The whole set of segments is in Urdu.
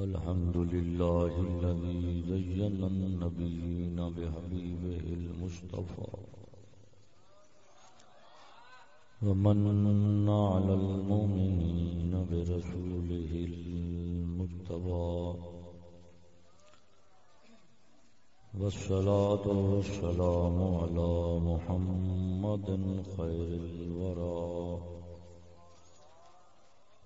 الحمد لله الذي زين النبيين بحبيبه المصطفى. ومن على المؤمنين برسوله المجتبى. والصلاة والسلام على محمد خير الورى.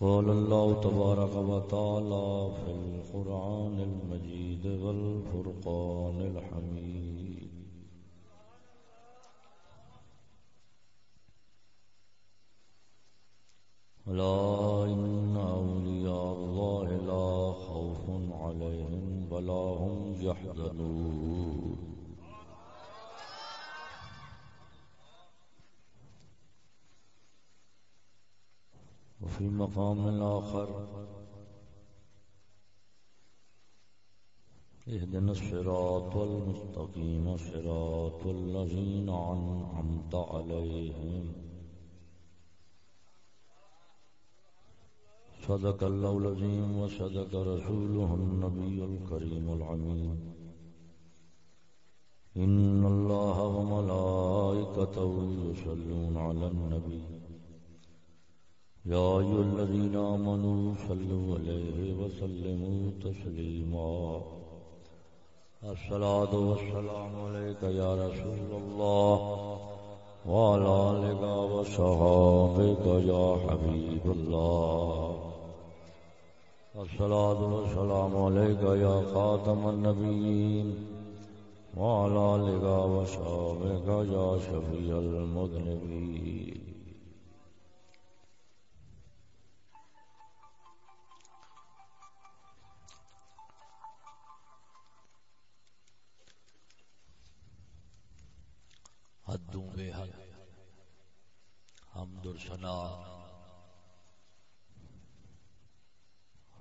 قال الله تبارك وتعالى في القرآن المجيد والفرقان الحميد. لا إن أولياء الله لا خوف عليهم ولا هم يحزنون. وفي مقام آخر اهدنا الصراط المستقيم، صراط الذين أنعمت عليهم. صدق الله العظيم وصدق رسوله النبي الكريم العميد إن الله وملائكته يصلون على النبي. يا أيها الذين آمنوا صلوا عليه وسلموا تسليما. الصلاة والسلام عليك يا رسول الله وعلى آلك وصحابك يا حبيب الله. الصلاة والسلام عليك يا خاتم النبيين وعلى آلك وصحابك يا شفيع المذنبين. حدوں بے حد۔ حمد و سنا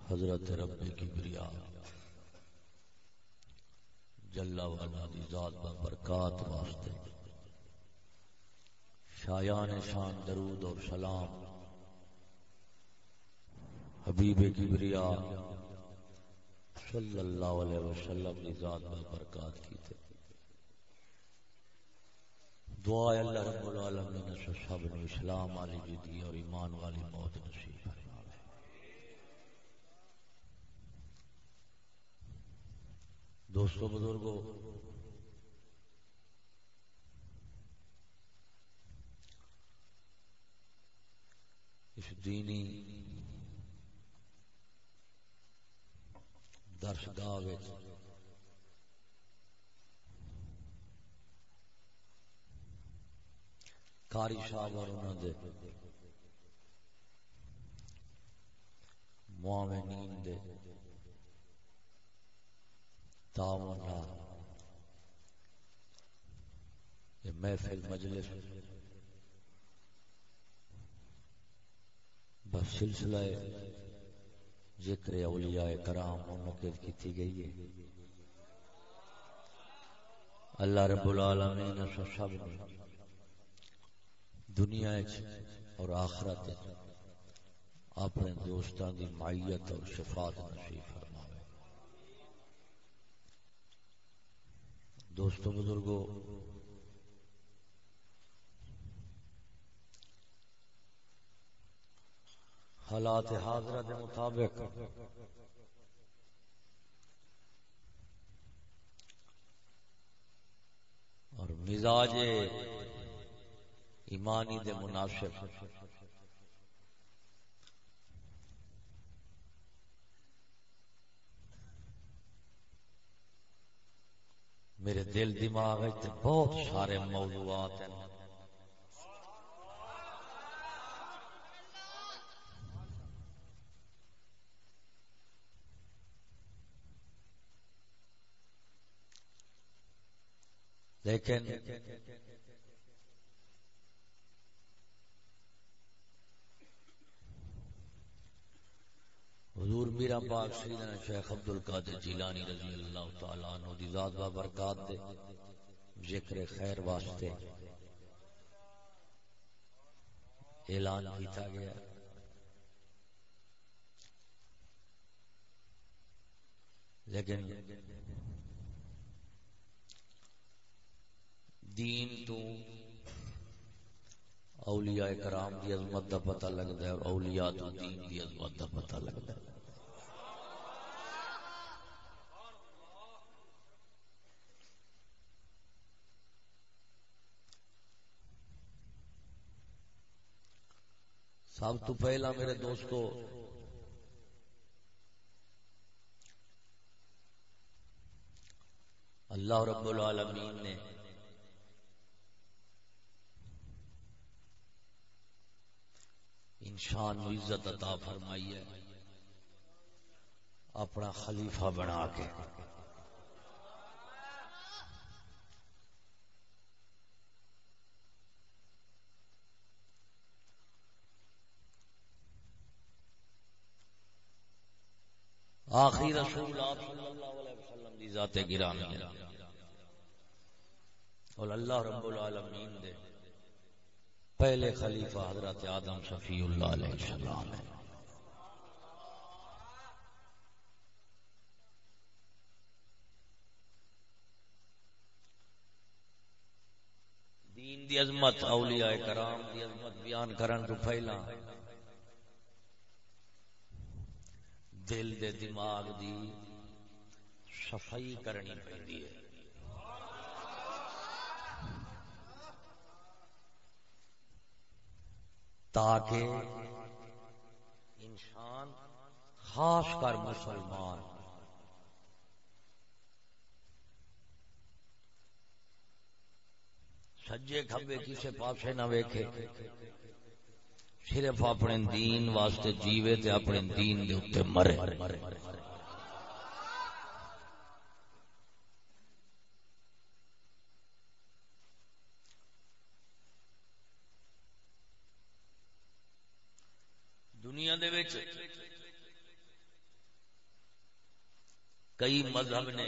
حضرت رب کی بریا۔ جلا والا دی ذات با برکات واسطے۔ شایان شان درود اور سلام۔ حبیب کی بریا۔ صلی اللہ علیہ وسلم دی ذات با برکات کی تھے دعا اللہ رب العالمین سے سب نے اسلام والی بھی دی اور ایمان والی موت نصیب دوستو بزرگو، اس دینی درسگاہ کاری صاحب اور انہوں دے۔ معاونین دے۔ تعاون یہ محفل مجلس۔ بس سلسلہ ذکر اولیاء کرام منعقد کی گئی ہے۔ اللہ رب العالمین سب نے دنیا اور آخرت اپنے دوستان دی معیت اور شفاعت نصیب فرماوے۔ دوستو بزرگو، حالات حاضرہ دے مطابق اور مزاج ایمانی دے مناسب۔ میرے دل دماغ بہت سارے موضوعات ہیں۔ لیکن حضور میرا پاک سیدنا شیخ عبد القادر جیلانی رضی اللہ تعالی عنہ دی ذات و برکات دے ذکر خیر واسطے اعلان کیتا گیا۔ لیکن دین تو اولیاء کرام کی عظمت دا پتہ لگتا ہے اور اولیاء تو دین کی عظمت دا پتہ لگتا ہے۔ سب تو پہلا میرے دوستو، اللہ رب العالمین نے انسان عزت عطا فرمائی ہے۔ اپنا خلیفہ بنا کے۔ آخری رسول آپ صلی اللہ علیہ وسلم دی ذات گرامی ہے۔ اور اللہ رب العالمین دے۔ پہلے خلیفہ حضرت آدم صفی اللہ علیہ السلام ہے دین دی عظمت، اولیاء کرام دی عظمت بیان کرن تو پہلا دل دے دماغ دی صفائی کرنی پڑتی ہے۔ تاکہ انسان خاص کر مسلمان سجے کھبے کسی پاسے نہ ویکھے، صرف اپنے دین واسطے جیوے تے اپنے دین دے اوتے مرے دنیا دے وچ کئی مذہب نے،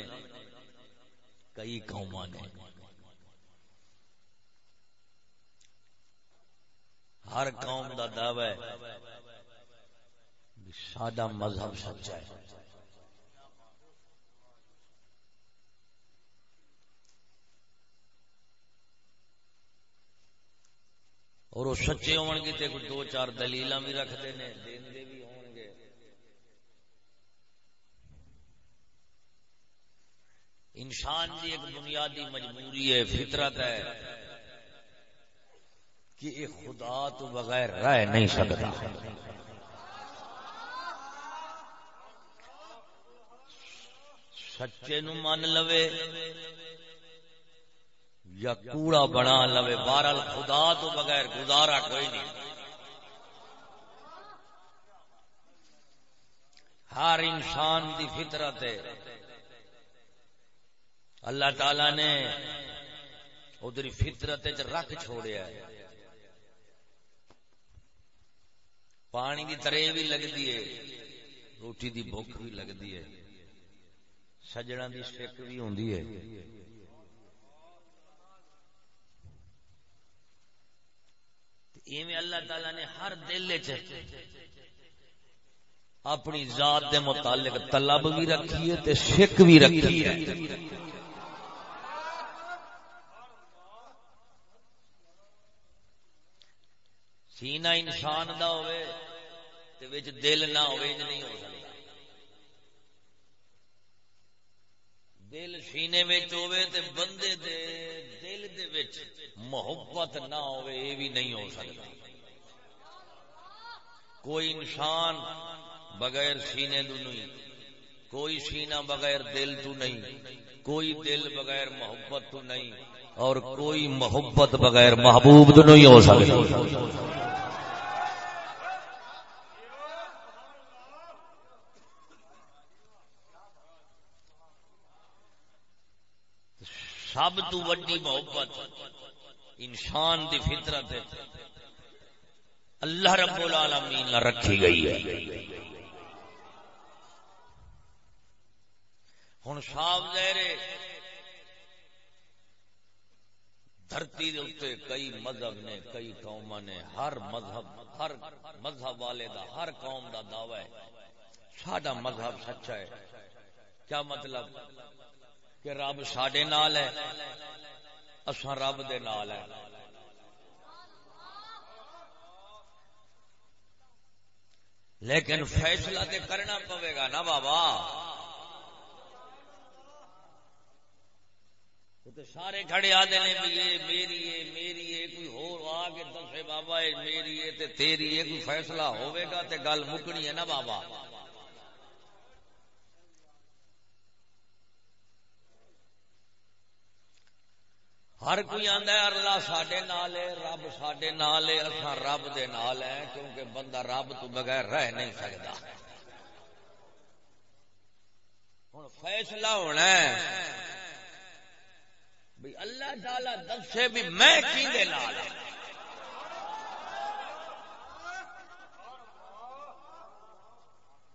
کئی قوم نے ہر قوم دا دعوی ہے سادہ مذہب سچا ہے۔ اور وہ سچے ہون گے تے کوئی دو چار دلیل بھی رکھتے ہیں دین دے بھی ہون گے۔ انسان کی ایک بنیادی مجبوری ہے، فطرت ہے کہ یہ خدا تو بغیر رہ نہیں سکتا۔ سچے نو من لوے۔ یا کوڑا بنا لوے، بہرحال خدا تو بغیر گزارا کوئی نہیں۔ ہر انسان دی فطرت ہے۔ اللہ تعالی نے ادھر فطرت رکھ چھوڑیا ہے۔ پانی کی ترے بھی لگتی ہے، روٹی دی بھوک بھی لگتی ہے۔ سجنا دی سک بھی ہوندی ہے۔ ایویں اللہ تعالی نے ہر دل چ اپنی ذات دے متعلق طلب بھی رکھی ہے تے شک بھی رکھی ہے۔ سینہ انسان دا ہوئے تے وچ دل نہ ہوئے نہیں ہو سکتا۔ دل سینے وچ ہوئے تے بندے دے دے وچ محبت نہ ہوئے، یہ بھی نہیں ہو سکتا۔ کوئی انسان بغیر سینے تو نہیں، کوئی سینہ بغیر دل تو نہیں، کوئی دل بغیر محبت تو نہیں، اور کوئی محبت بغیر محبوب تو نہیں ہو سکتا۔ سب تو وڈی محبت انسان دی فطرت اللہ رب العالمین رکھی گئی ہے۔ ہوں صاف ظاہر دھرتی اتنے کئی مذہب نے، کئی قوم نے، ہر مذہب ہر مذہب والے دا، ہر قوم دا دعوی ہے۔ ساڈا مذہب سچا ہے۔ کیا مطلب؟ کہ رب سڈے نال ہے۔ اساں رب دے نال ہے لیکن فیصلہ تے کرنا پوے گا نا بابا۔ سارے کھڑے آدھے نے بھی یہ میری ہے میری ہے کوئی ہو آ کے دسے بابا، یہ میری ہے تے تیری ہے کوئی فیصلہ ہوئے گا تے گل مکنی ہے نا بابا۔ ہر کوئی آندا ہے، اللہ ساڈے نال ہے، رب ساڈے نال ہے، اساں رب دے نال ہیں، کیونکہ بندہ رب تو بغیر رہ نہیں سکتا ہن فیصلہ ہونا ہے بھی اللہ تعالی دسے بھی میں کی دے نال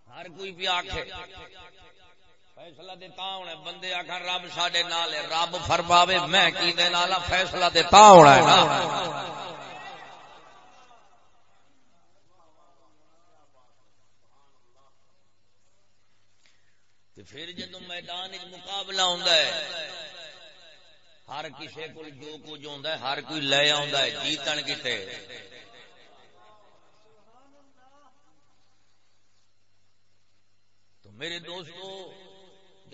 ہر کوئی بھی آخے فیصلہ دیتا ہونا بندے آخر رب ساڈے نال رب فرماوے، میں کی دے نال فیصلہ دیتا ہونا ہے نا۔ پھر جدو میدان مقابلہ ہوتا ہے، ہر کسی کو جو کچھ آتا ہے، ہر کوئی لے آ جیتن کتے۔ تو میرے دوستو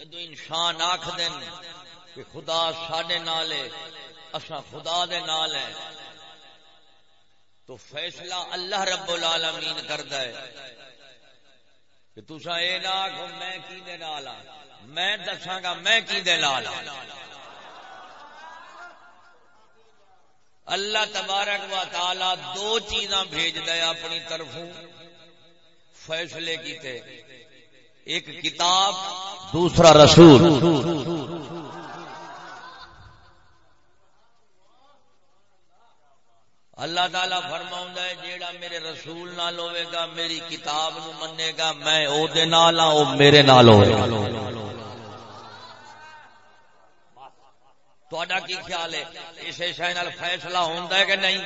جدو انسان آخ دین کہ خدا سڈے نال ہے اصا خدا دے نال ہے تو فیصلہ اللہ رب العالمین کرتا ہے کہ تسا یہ نہ آخو میں کی دے نال میں دساگا میں کی دے نال اللہ تبارک و تعالی دو چیزاں بھیج دے اپنی طرفوں، فیصلے کیتے۔ ایک کتاب دوسرا رسول۔ اللہ تعالی فرما ہے جیڑا میرے رسول نال ہوئے گا میری کتاب نو منے گا میں او دے نال ہاں او میرے نال ہوئے گا۔ تھوڑا کی خیال ہے؟ اسے شہ فیصلہ ہوتا ہے کہ نہیں؟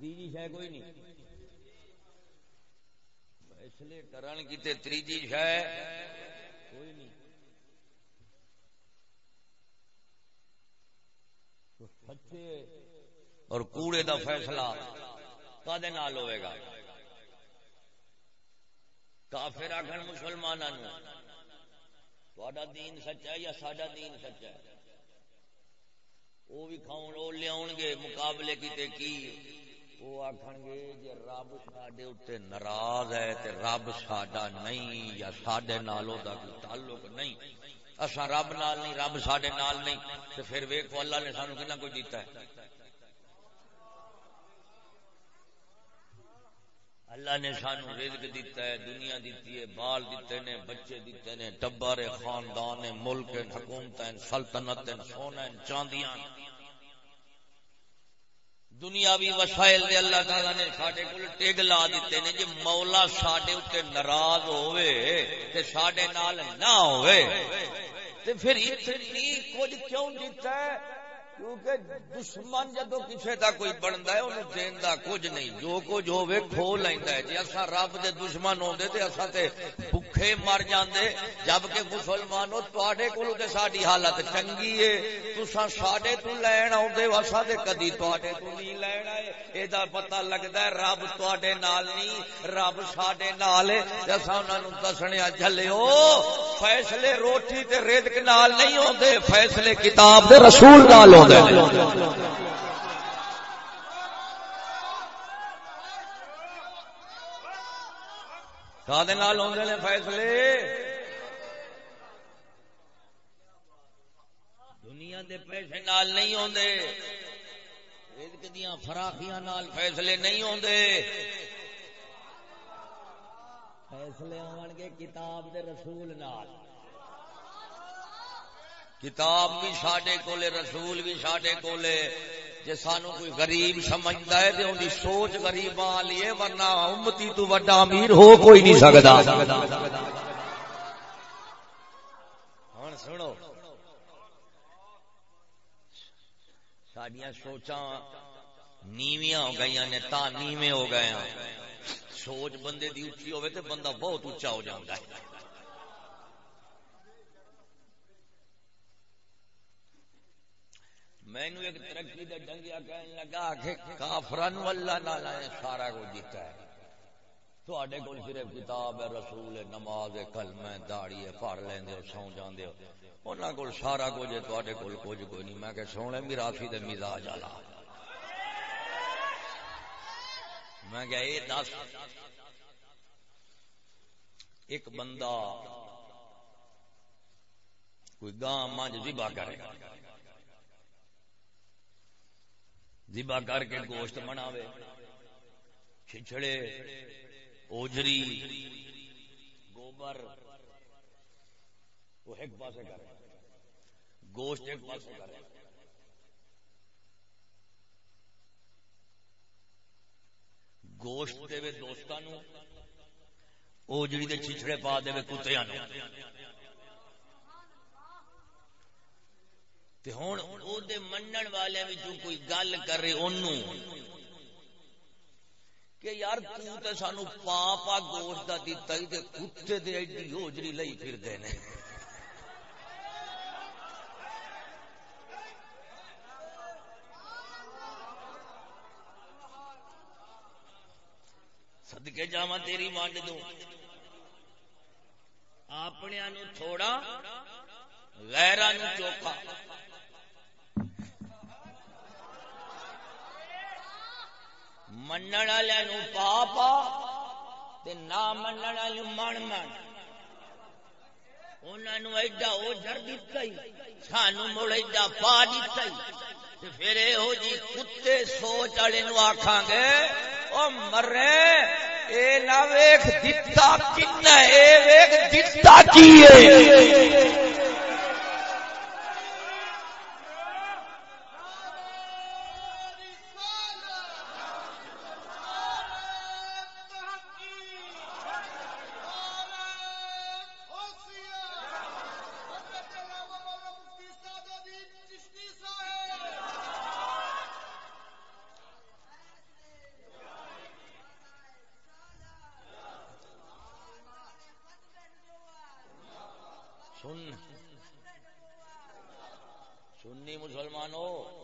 تیجی شہ کوئی نہیں۔ فیصلے کرن کی تے تیجی شہ کوئی نہیں۔ سچے۔ اور کوڑے دا فیصلہ کدے نال ہوئے گا؟ کافر آخر مسلمانوں تھوڑا دین سچا ہے یا ساڈا دین سچا ہے؟ وہ بھی کھاؤ وہ لیا گے مقابلے کیتے کی؟ وہ آخ گے جی رب سڈے اتنے ناراض ہے تے رب ساڈا نہیں یا سڈے نالوں کا کوئی تعلق نہیں۔ اصا رب نال نہیں، رب سڈے نال نہیں۔ تو پھر ویکو اللہ نے سانو کنا کوئی دیتا ہے؟ اللہ نے سانو رزق دیتا ہے، دنیا دیتی ہے، بال دیتے نے، بچے دیتے نے ٹبر خاندان ملک حکومت سلطنت سونا چاندیاں۔ دنیاوی وسائل دے اللہ تعالی نے ساڈے کول ٹگ لا دیتے نے جے مولا ساڈے اوتے ناراض ہوئے تے ساڈے نال نہ ہوئے تے پھر اتنی کچھ کیوں دیتا ہے؟ کیونکہ دشمن جدو کسی کا کوئی بنتا ہے، انہوں دینا کچھ نہیں۔ جو کچھ ہوے کھو لینا ہے۔ جی اصا رب دے دشمن ہوتے تے اصا تے بھکھے مر جاندے جبکہ مسلمان تے کول تے ساری حالت چنگی ہے۔ تسا ساڈے تو لین آدھے اصا تے کدی تے تو نہیں لین آئے یہ پتا لگتا ہے رب تے نال نہیں رب ساڈے نال ہے اصا انہوں دسنے جلو فیصلے روٹی تے رزق نال نہیں ہوتے فیصلے کتاب دے رسول نال ہوتے فیصلے دنیا دے پیسے نال نہیں آتے دیا فراخیاں نال فیصلے نہیں آتے فیصلے آن گے کتاب دے رسول نال۔ کتاب بھی سڈے کولے، رسول بھی سڈے کولے۔ جی سانو کوئی غریب سمجھتا ہے تو ان سوچ غریب والی ہے، ورنہ امتی تو وڈا امیر ہو کوئی نہیں سکتا سنو سڈیا سوچا نیویاں ہو گئی نے، تا نیویں ہو گئے ہاں۔ سوچ بندے دی اچھی ہوئے تو بندہ بہت اچا ہو جاتا ہے مینو ایک ترقی کا ڈنگیا کہنے لگا کہ کافران اللہ نالا نے سارا کچھ دیتا ہے۔ تھوڑے کول صرف کتاب ہے، رسول ہے، نماز ہے کلم ہے داڑی ہے پڑھ لیندے ہو، سو جاندے ہو۔ انہاں کول سارا کچھ ہے تھوڑے کول کچھ کوئی نہیں۔ میں کہ سونے میراثی دے مزاج والا۔ میں کہ اے دس، ایک بندہ کوئی گاں مانج ذبح کرے۔ ذبح کر کے گوشت بناوے چھچڑے اوجری گوبر، وہ ایک پاسے کرے گوشت ایک پاسے کرے گوشت دے دوستان اوجری دے چھچڑے پا دے کتیا ہوں منن والے کوئی گل کرے کہ یار تے سانو پا پا گوشت کا دتا ہی کتے دے ایڈی ہوجری لئی پھر نے۔ سدکے جا تیری ونڈ دوں۔ اپنے تھوڑا غیران چوکھا۔ من والے پا پا نہ من والے من من انہوں ایڈا اوجر دتا ہی سانو مڑ ایڈا پا دتا ہی پھر یہ جی کتے سوچ والے آخان گے وہ مرے اے نہ ویخ دتا کن اے ویخ دتا کی سنی مسلمانوں،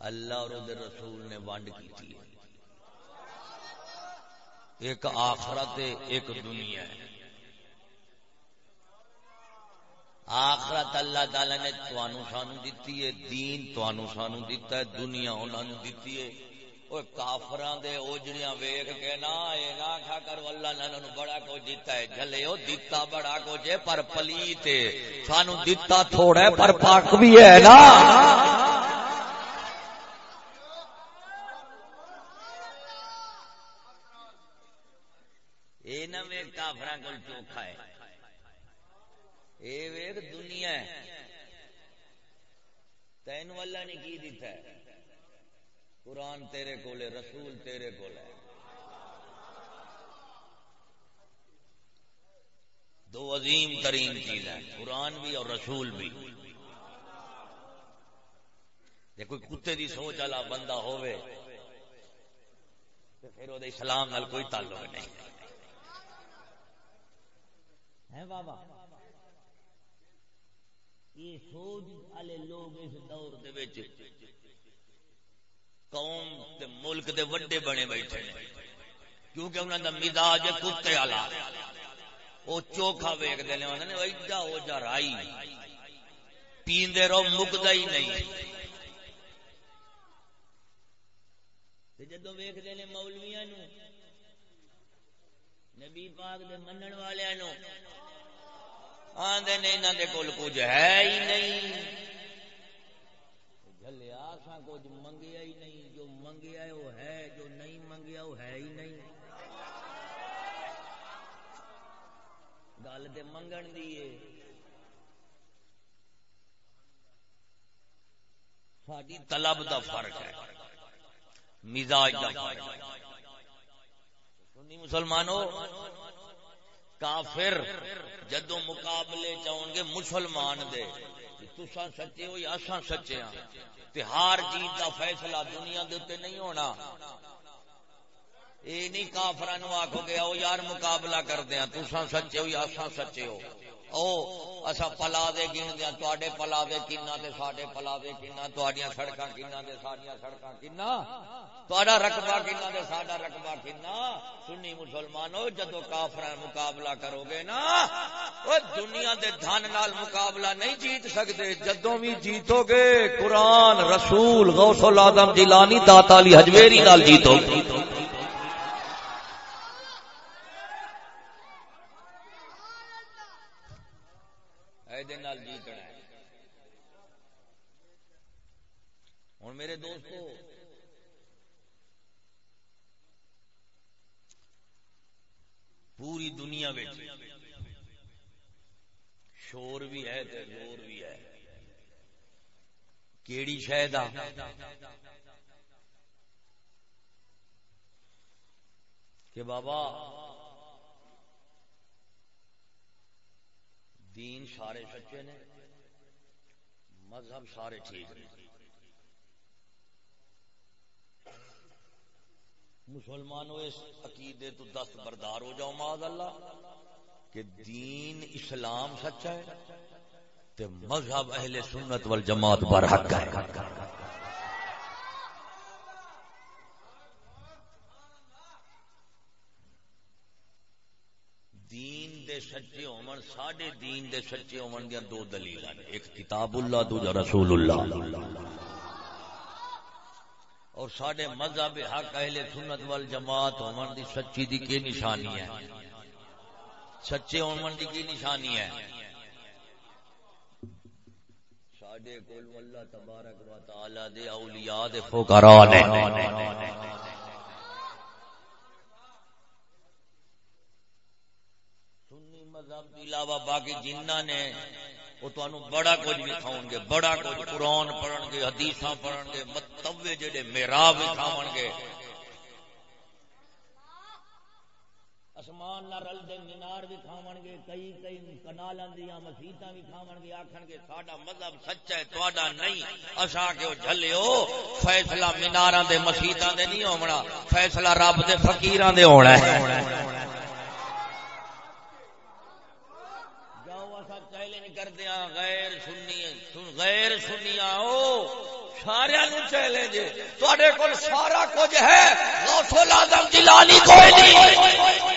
اللہ اور دے رسول نے وانڈ کی ہے۔ ایک آخرت ایک دنیا ہے۔ آخرت اللہ تعالی نے توانو سانو دیتی ہے، دین توانو سانو دیتا ہے، دنیا انہوں نے دیتی ہے۔ وہ کافران دے اوجڑیاں ویکھ کے نا اے نا کھا کر اللہ نے انہوں بڑا کو دیتا ہے جھلے او دیتا بڑا کو جے پر پلیت ہے سانو دیتا تھوڑا ہے پر پاک بھی ہے نا چوکھا ہے اے ویگ دنیا ہے تین اللہ نے کی دیتا ہے قرآن تیرے کولے رسول تیرے کولے دو عظیم ترین چیز ہے قرآن بھی اور رسول بھی۔ جی کوئی کتے دی سوچ والا بندہ ہوئے تو پھر وہ اسلام نال کوئی تعلق نہیں۔ ہے بابا۔ یہ سوچ والے لوگ اس دور دے قوم تے ملک دے وڈے بنے بیٹھے کیونکہ انہوں دا مزاج ہے کتے والا۔ وہ چوکھا ویکتے ہیں انہوں نے ایڈا ہو جا رائی۔ پیندے رہو مکتا ہی نہیں۔ جدو ویکتے ہیں مولویا نو نبی پاک دے منن والے نو آدھے نے انہوں دے کول کچھ ہے ہی نہیں۔ جلیا سا کچھ منگیا ہی نہیں، جو منگیا ہے وہ ہے، جو نہیں منگیا وہ ہے ہی نہیں۔ گل تو منگن دی ساری طلب دا فرق ہے۔ مزاج دا فرق ہے۔ مسلمانوں کافر جدو مقابلے چاہن گے مسلمان دے۔ تسا سچے ہو یا اساں سچے ہاں۔ تے ہار جیت دا فیصلہ دنیا دے تے نہیں ہونا۔ اے نہیں کافراں نو آکھو گے او یار مقابلہ کر دیاں تسا سچے ہو یا اساں سچے ہو۔ او اچھا اسا پلادے گن دیا تواڈے پلادے کنا تے ساڈے پلادے کنا تواڈیاں سڑکاں کنا تے ساڈیاں سڑکاں کنا تواڈا رقبہ کنا تے ساڈا رقبہ کنا سنی مسلمانو جدو کافراں مقابلہ کرو گے نا، او دنیا دے دھن نال مقابلہ نہیں جیت سکدے، جدوں بھی جیتو گے قرآن رسول غوث العظم جیلانی داتا علی حجویری نال جیتو گے۔ نال جیتنا ہے ہوں میرے دوستو، پوری دنیا شور بھی ہے زور بھی ہے۔ کیڑی شاید کہ بابا دین سارے سچے نے، مذہب سارے ٹھیک نے۔ مسلمانوں، اس عقیدے تو دست بردار ہو جاؤ ماض اللہ، کہ دین اسلام سچا ہے تے مذہب اہل سنت والجماعت پر حق ہے۔ دین دے سچے ہومن ساڈے دین دے سچے ہومن دیا دو دلیل ایک کتاب اللہ دوجا رسول اللہ۔ اور ساڈے مذہب حق اہل سنت وال جماعت ہومن دی سچی دی کی نشانی ہے؟ سچے ہومن دی کی نشانی ہے؟ ساڈے کول اللہ تبارک و تعالی دے اولیاء دے فقراء نے۔ مذہب علاوہ باقی جنہ نے، وہ تو بڑا کچھ بھی گے، بڑا کچھ قرآن پڑھن گے حدیث پڑھن گے متوے جڑے میرا بھی گے۔ اسمان نہ رل دے، مینار بھی کھاون گے، کئی کئی کنال دیا مسیطا بھی کھاون گے آخر گے، ساڈا مذہب سچا ہے تھوڑا نہیں اصا کہ جلو فیصلہ مینار دے مسیطا دے نہیں ہونا فیصلہ رب دے فقیران دے ہونا ہے۔ کردیا غیر سنی غیر سنی، آؤ سارا چیلنج تے کول سارا کچھ ہے جلانی کوئی نہیں۔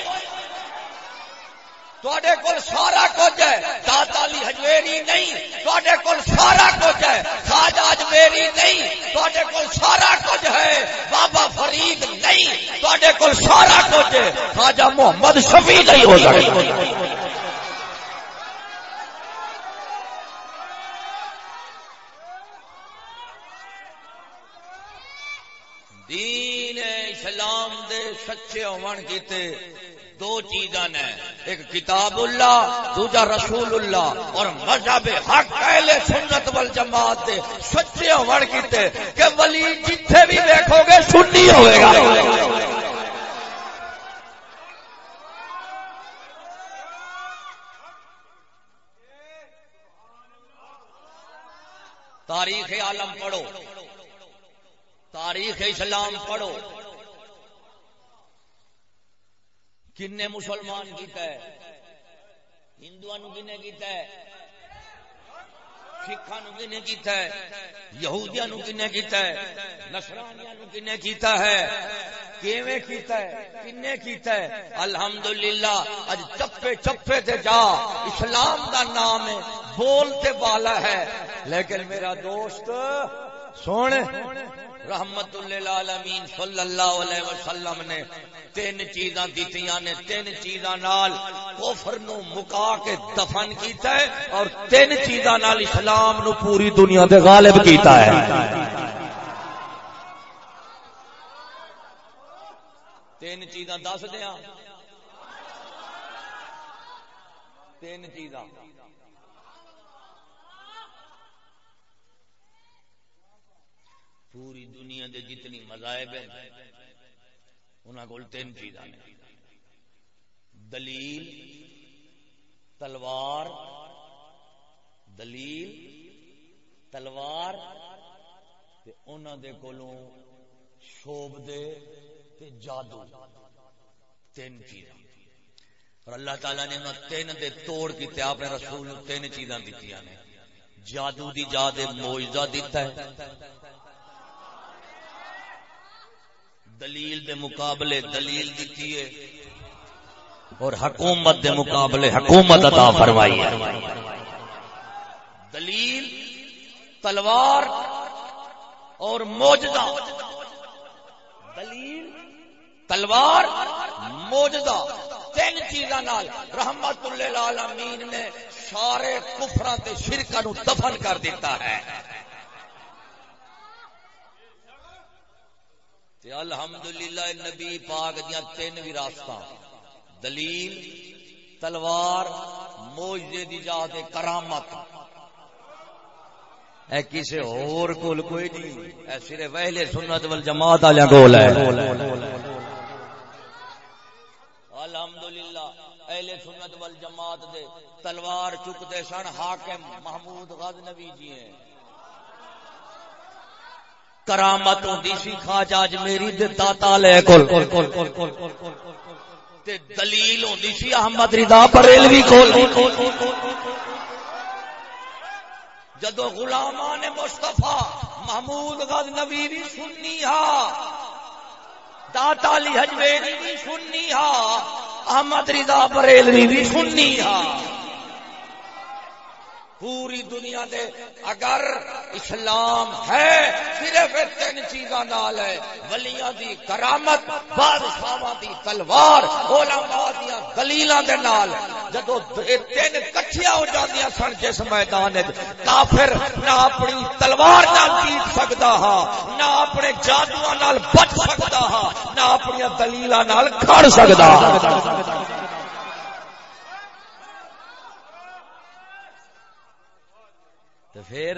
تے کول سارا کچھ ہے، داتا علی ہجویری نہیں۔ تے کول سارا کچھ ہے، خواجہ اجمیری نہیں۔ تے کول سارا کچھ ہے، بابا فرید نہیں۔ تے کول سارا کچھ ہے، خواجہ محمد شفیع نہیں ہو سکتا۔ سچے ہون کیتے دو چیزاں نے ایک کتاب اللہ، دوجا رسول اللہ۔ اور مذہب حق، اہل سنت والجماعت دے سچے ہون کیتے کہ ولی جتھے بھی دیکھو گے سنی ہوئے گا۔ تاریخ عالم پڑھو۔ تاریخ اسلام پڑھو۔ کن مسلمان کیتا ہے؟ ہندو کن کیتا ہے؟ سکھا نو کن کیتا ہے؟ یہودیا نو کن کیتا ہے؟ نسرانیا نو کن کیتا ہے؟ کیویں کیتا ہے؟ کنے کیتا ہے؟ الحمدللہ اج چپے چپے تے جا، اسلام دا نام ہے، بولتے بالا ہے۔ لیکن میرا دوست، سونے، رحمت للعالمین صلی اللہ علیہ وسلم نے تین چیزاں دیتیاں نے، تین چیزاں نال کفر نو مکا کے دفن کیتا ہے اور تین چیزاں نال اسلام نو پوری دنیا دے غالب کیتا ہے۔ تین چیزاں دس دیا۔ تین چیزاں۔ پوری دنیا دے جتنی مذاہب ہیں انہاں کول تین چیزاں دلیل، تلوار دلیل، تلوار دے کولوں شوب دے تے جادو۔ تین چیزاں۔ اور اللہ تعالیٰ نے انہوں تین دے توڑ کی آپ نے رسول تین چیزاں دیتی نے۔ جادو دی جا دے موجزہ دیتا ہے۔ دلیل دے مقابلے دلیل دیتی ہے۔ اور حکومت دے مقابلے حکومت عطا فرمائی ہے۔ دلیل تلوار اور موجدہ۔ دلیل تلوار موجدہ۔ تین چیزاں رحمت اللہ نے سارے کفرا شرکا نو دفن کر دیتا ہے۔ الحمدللہ نبی پاک دیا تین وراثت دلیل، تلوار موجے دی جات کرامت۔ اے کسے اور کول کوئی نہیں، اے صرف اہل سنت والجماعت والے کول ہے۔ الحمدللہ، اہل سنت والجماعت دے تلوار چکتے سن حاکم محمود غزنوی جی ہیں۔ کرامت ہوندی سی، خواجہ اج میری دے داتا لے کول۔ تے دلیل ہوندی سی، احمد رضا بریلوی کول۔ جدو غلامان مصطفی محمود غزنوی بھی سننی ہا، داتا علی حجویری بھی سننی ہا، احمد رضا بریلوی بھی سننی ہا۔ پوری دنیا دے اگر اسلام ہے، صرف تین چیزاں نال ہے، ولیاں دی کرامت بادشاہاں دی تلوار، علماء دی دلیلاں دے نال۔ جدو تین کٹھیاں ہو جاندیاں سن جس میدان وچ، کافر نہ اپنی تلوار نال جیت سکدا ہا، نہ اپنے جادواں نال بچ سکدا ہا، نہ اپنی دلیلاں نال کھڑ سکدا تو پھر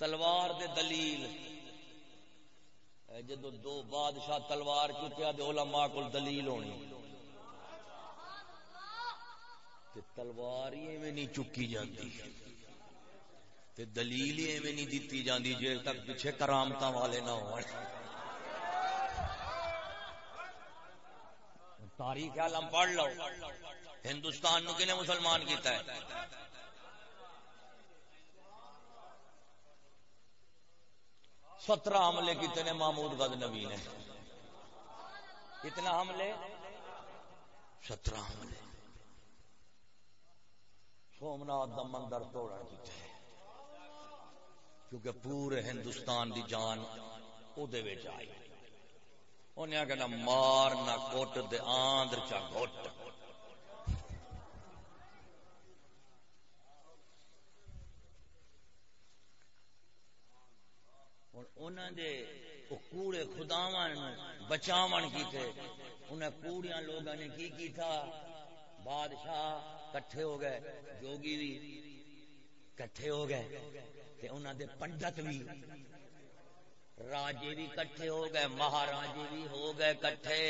تلوار دے دلیل جدو دو بادشاہ تلوار چکیا علماء کو دلیل ہونی۔ تلوار ہی ایویں نہیں چکی جاتی تے دلیل ہی ایویں نہیں دیتی جاندی جے تک پیچھے کرامت والے نہ ہو تاریخ عالم پڑھ لو۔ ہندوستان نو کنے مسلمان کیتا ہے؟ سترہ حملے کتنے محمود گد نبی نے۔ کتنا حملے؟ سترہ حملے۔ سومنات کا مندر توڑا کیتے کیونکہ پورے ہندوستان دی جان وہ آئی۔ انہیں کہنا مار، نہ کوٹ دے آندر چا گھٹ۔ دے کوڑے خداواں بچاون کیتے۔ انہیں کوڑیاں لوگوں نے کی کی تھا بادشاہ کٹھے ہو گئے، جوگی بھی کٹھے ہو گئے تے انہاں دے پنڈت بھی۔ راجے بھی کٹھے ہو گئے، مہاراجے بھی ہو گئے کٹھے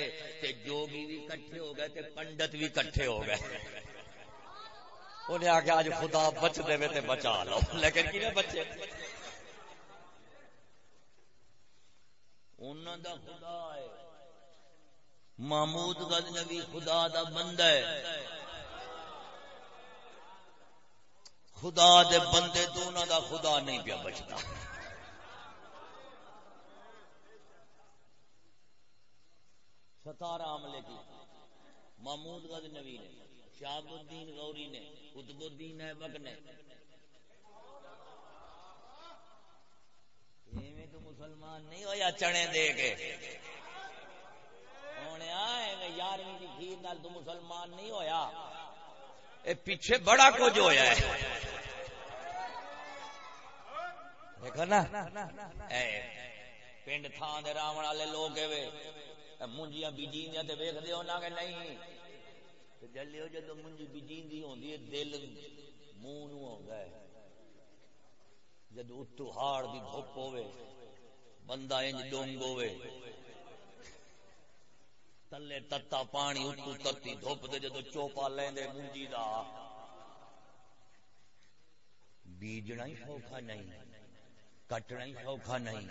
تے جوگی بھی کٹھے ہو گئے تے پنڈت بھی کٹھے ہو گئے۔ انہیں آگے آج خدا بچ دے تے بچا لو۔ لیکن کی بچے؟ انہوں دا خدا ہے۔ محمود گز نبی خدا دا بندہ ہے۔ خدا دے بندے تو انہوں دا خدا نہیں پیا بچتا۔ ستارہ عملے کی۔ محمود غز نبی نے شاہب الدین غوری نے، قطب الدین ایبک نے تو مسلمان نہیں ہویا چنے دے کے۔ یارویں کی کھیر نال تو مسلمان نہیں ہویا۔ اے پیچھے بڑا کچھ ہویا ہے۔ دیکھو نا۔ پنڈ تھان دے راون والے لوگ اے منجیاں بیجیندیاں تے ویکھدے ہو نہ کہ نہیں۔ جلدی ہو جدو منجی بیجیندی ہوندی ہے دل منہ نو ہوندا ہے جدو اتو ہاڑ دی دھوپ ہوے بندہ انج ڈونگ ہوے تلے تتا پانی اتو تتی دھوپ دے، جدو چوپا لیندے مونجی دا۔ بیجنا ہی سوکھا نہیں، کٹنا ہی سوکھا نہیں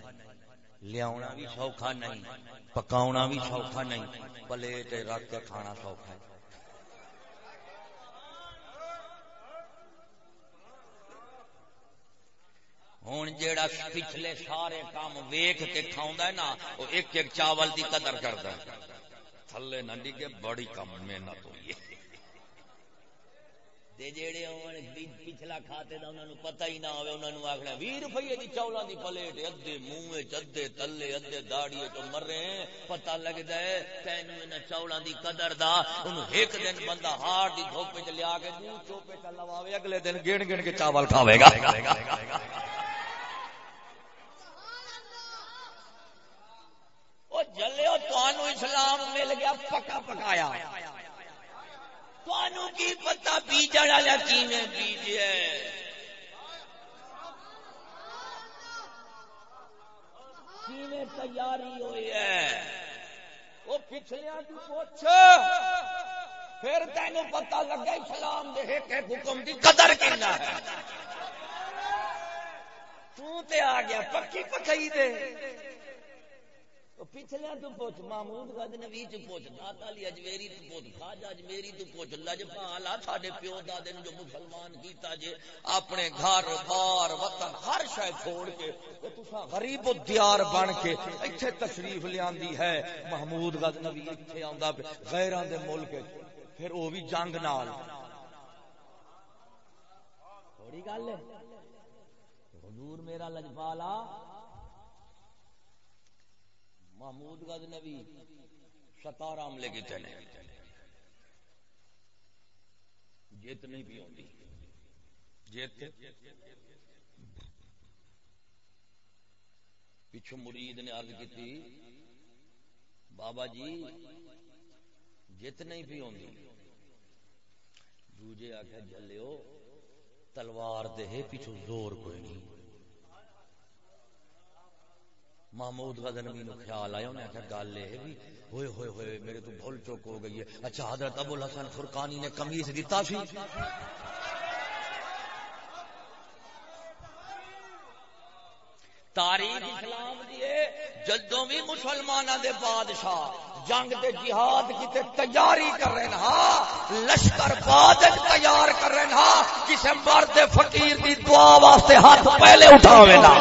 لیا بھی سوکھا نہیں پکاؤنا بھی سوکھا نہیں پلیٹ رکھ کے کھانا سوکھا ہے۔ ہوں جیڑا پچھلے سارے کام ویخ کے کھاؤں نا، وہ ایک ایک چاول دی قدر کرتا تھلے نہ ڈگے، بڑی کم محنت ہوئی پچھلا کھاتے دا پتہ ہی نہ ہوئے دی پلیٹ ادے منہ ادے تلے ادے داڑی تو مر رہے ہیں۔ پتہ لگتا ہے تین چولا دی قدر دا ان ایک دن بندہ ہار دی لیا کے چوپے لواوے، اگلے دن گن گن کے چاول کھاوے گا۔ وہ جلے اسلام مل گیا، پکا پکایا۔ کی پتا بیجن والا کی بیج ہے؟ تیاری ہوئی ہے؟ وہ پچھلے کی پوچھ۔ پھر تین پتا لگا اسلام دے حکم کی قدر کہنا ہے۔ تو تے آ گیا، پکی پکائی دے۔ پچھلے تو پوچھ محمود گد نبی چ پوچھ داتا علی اجمیری تو پوچھ خواجہ اجمیری تو پوچھ لجپالا ساڈے پیو دادے جو مسلمان کیتا جے اپنے گھر بار وطن ہر شے چھوڑ کے تے تساں غریب و دیار بن کے ایتھے تشریف لیاندی ہے محمود گد نبی ایتھے آندا غیراں دے ملک پھر او بھی جنگ نال تھوڑی گل ہے حضور میرا لجپالا محمود گز نبی، ستارہ عملے کی تنے جیت نہیں بھی ہوتی۔ جیت پچھو مرید نے عرض کی تھی، بابا جی جیت نہیں بھی ہوتی۔ دوجے آخر جلو تلوار دے پیچھو زور کوئی نہیں۔ محمود غزنوی نو خیال آیا انہیں آخر گل یہ بھی۔ ہوئے ہوئے ہوئے، میرے تو بھول چوک ہو گئی ہے۔ اچھا حضرت ابو الحسن فرقانی نے کمیز دیتا سی تاریخ اسلام دیے جدوں بھی مسلمانوں دے بادشاہ جنگ دے جہاد کی تے تیاری کر رہے ہاں لشکر باد تیار کر رہے ہاں کسی مرد فقیر دی دعا واسطے ہاتھ پہلے اٹھاوے نا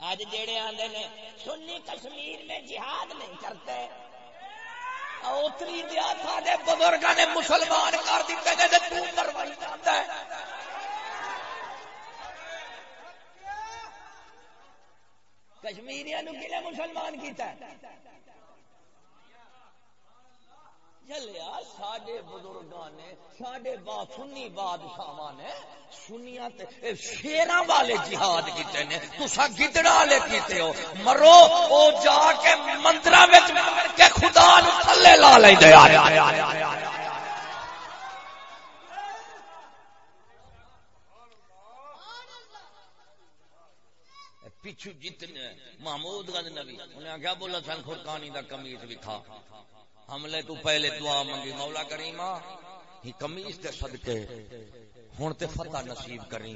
اج جڑے آدھے نے سنی کشمیر میں جہاد نہیں کرتے اتری دیا سارے بزرگ نے مسلمان کر دیتے گئے تو کروائی جاتا ہے کشمیری کلے مسلمان کیتا ہے۔ چلیا سڈے بزرگاں نے سڈے با سنی بادشاہ نے سنیا شیرا والے جہاد کیتے نے۔ تسا گدڑا والے کیتے ہو۔ مرو، او جا کے مندر کے خدا نو تھلے لا لے دے پچھو جتنے محمود گنج نبی انہیں کیا بولا سن خورکانی دا کمیز بھی کھا حملے تو پہلے دعا منگی، مولا کریما ہی کمیز تے صدقے، ہن تے فتح نصیب کریں۔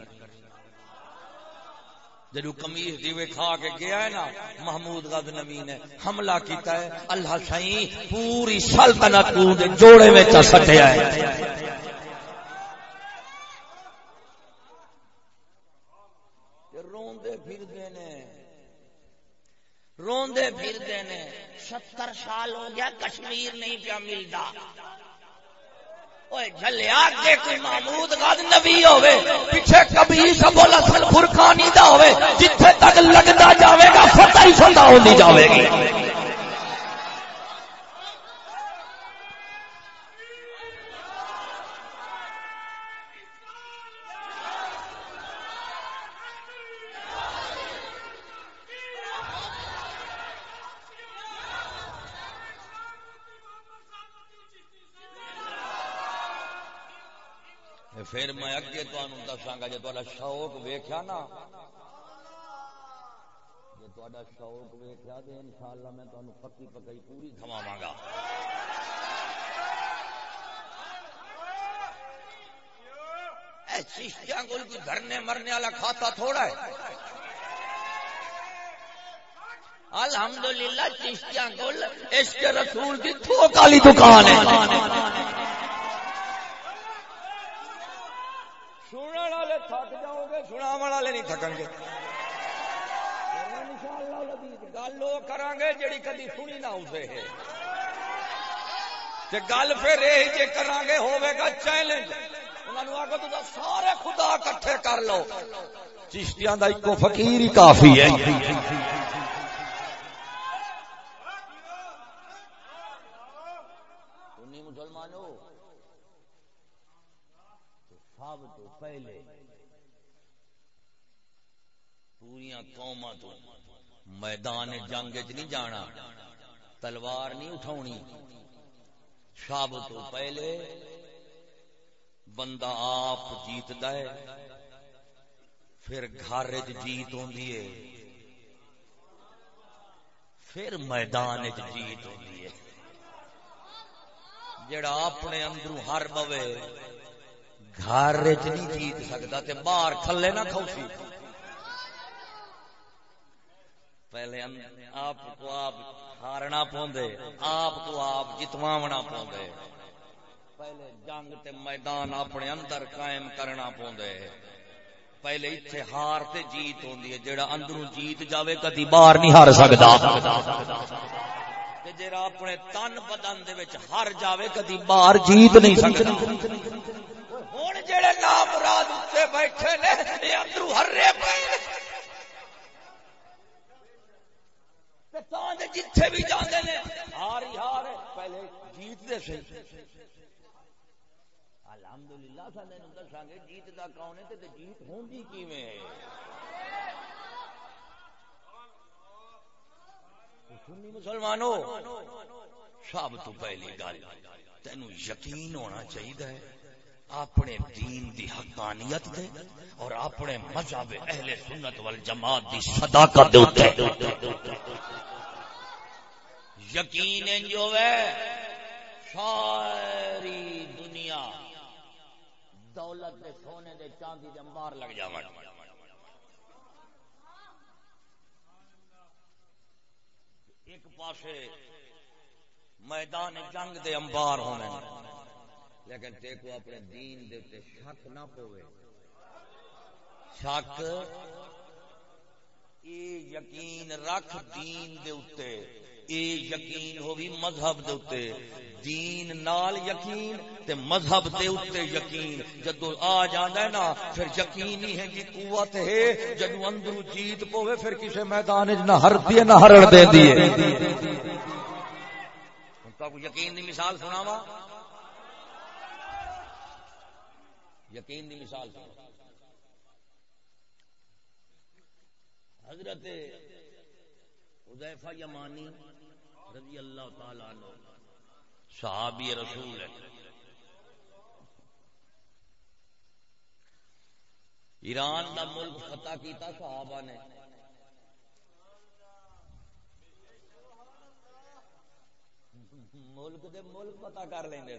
جدو کمیز دیوے کھا کے گیا ہے نا، محمود غد نبی نے حملہ کیتا ہے، اللہ سائیں پوری سلطنت کو جوڑے میں چا سٹیا ہے۔ روندے پھر دینے روندے پھر دینے ستر سال ہو گیا کشمیر نہیں پیا ملتا۔ جلیا کے کوئی محمود گد نبی ہوے پیچھے کبھی سبول اصل فرقانی دا ہوے جتھے تک لگتا جاوے گا، فتح ہی فتح ہونی جاوے گی۔ پھر میں اگے تمہیں دساگا جی تا شوق ویخیا نا جی تا شوق ویخیا تو ان شاء اللہ میں تمہیں پکی پکائی پوری کھواوا گا چیشتیاں کو دھرنے مرنے والا کھاتا تھوڑا ہے الحمدللہ چیشتیاں کو عشق رسول کی تھوک والی دکان ہے والے تھک جاؤ گے سنا والے نہیں تھکن گے۔ گل وہ کران گے جڑی کدی سنی نہ اسے گل پھر یہ جی کران گے ہوے گا چیلنج۔ انہوں نے آگے تو سارے خدا کٹھے کر لو۔ چشتیاں دا ایک فقیر ہی کافی ہے مسلمانوں سب تو پہلے پوریا قوما تو۔ میدان جنگ چ نہیں جانا، تلوار نہیں اٹھاونی۔ سب تو پہلے بندہ آپ جیت ہے، پھر گھر جیت ہوندی ہے، پھر میدان جیت ہوندی ہے۔ جڑا اپنے اندروں ہر بوے گھر نہیں جیت سکتا تے باہر کھلے نہ کھوسی پہلے آپ کو آپ ہارنا پوندے، آپ کو آپ جتواونا پوندے۔ پہلے جنگ تے میدان اپنے اندر قائم کرنا پوندے۔ پہلے اتنے ہار تے جیت ہوندی ہے، جیڑا اندروں جیت جاوے کدی باہر نہیں ہار سکدا۔ جڑا اپنے تن بدن دے وچ ہار جاوے کدی باہر جیت نہیں سکدا۔ ہن جڑے نام مراد تے بیٹھے نے اندروں ہرے پئے جتھے بھی جانے نے ہار ہی ہار پہلے جیت دے سی الحمدللہ ساڈے نوں دساں گے، جیت دا کون ہے تے جیت ہوندی کیویں؟ ہے سنی مسلمانوں سب تو پہلی گل، تینوں یقین ہونا چاہیے اپنے دین دی حقانیت دے اور اپنے مذہب اہل سنت والجماعت دی صداقت دے اوپر۔ یقین جو ہے ساری دنیا دولت دے سونے دے چاندی دے انبار لگ جاوا ایک پاسے میدان جنگ دے انبار ہونے لیکن تے کو اپنے دین دے تے شک نہ پوے۔ شک اے یقین رکھ دین دے اتے اے یقین ہوگی مذہب دے اتے دین نال یقین تے مذہب دے اتے یقین۔ جدو آ جانا ہے نا، پھر یقین ہی ہے کہ قوت ہے۔ جدو اندرو جیت پوے، پھر کسے میدان نہ ہر دیے نہ ہرڑ دے دیے تو یقین دی مثال سناوا یقین دی مثال سنا حضرت حذیفہ یمانی رضی اللہ تعالی عنہ، صحابی رسول ہے۔ ایران دا ملک فتح کیتا صحابہ نے۔ ملک دے ملک فتح کر لیں دے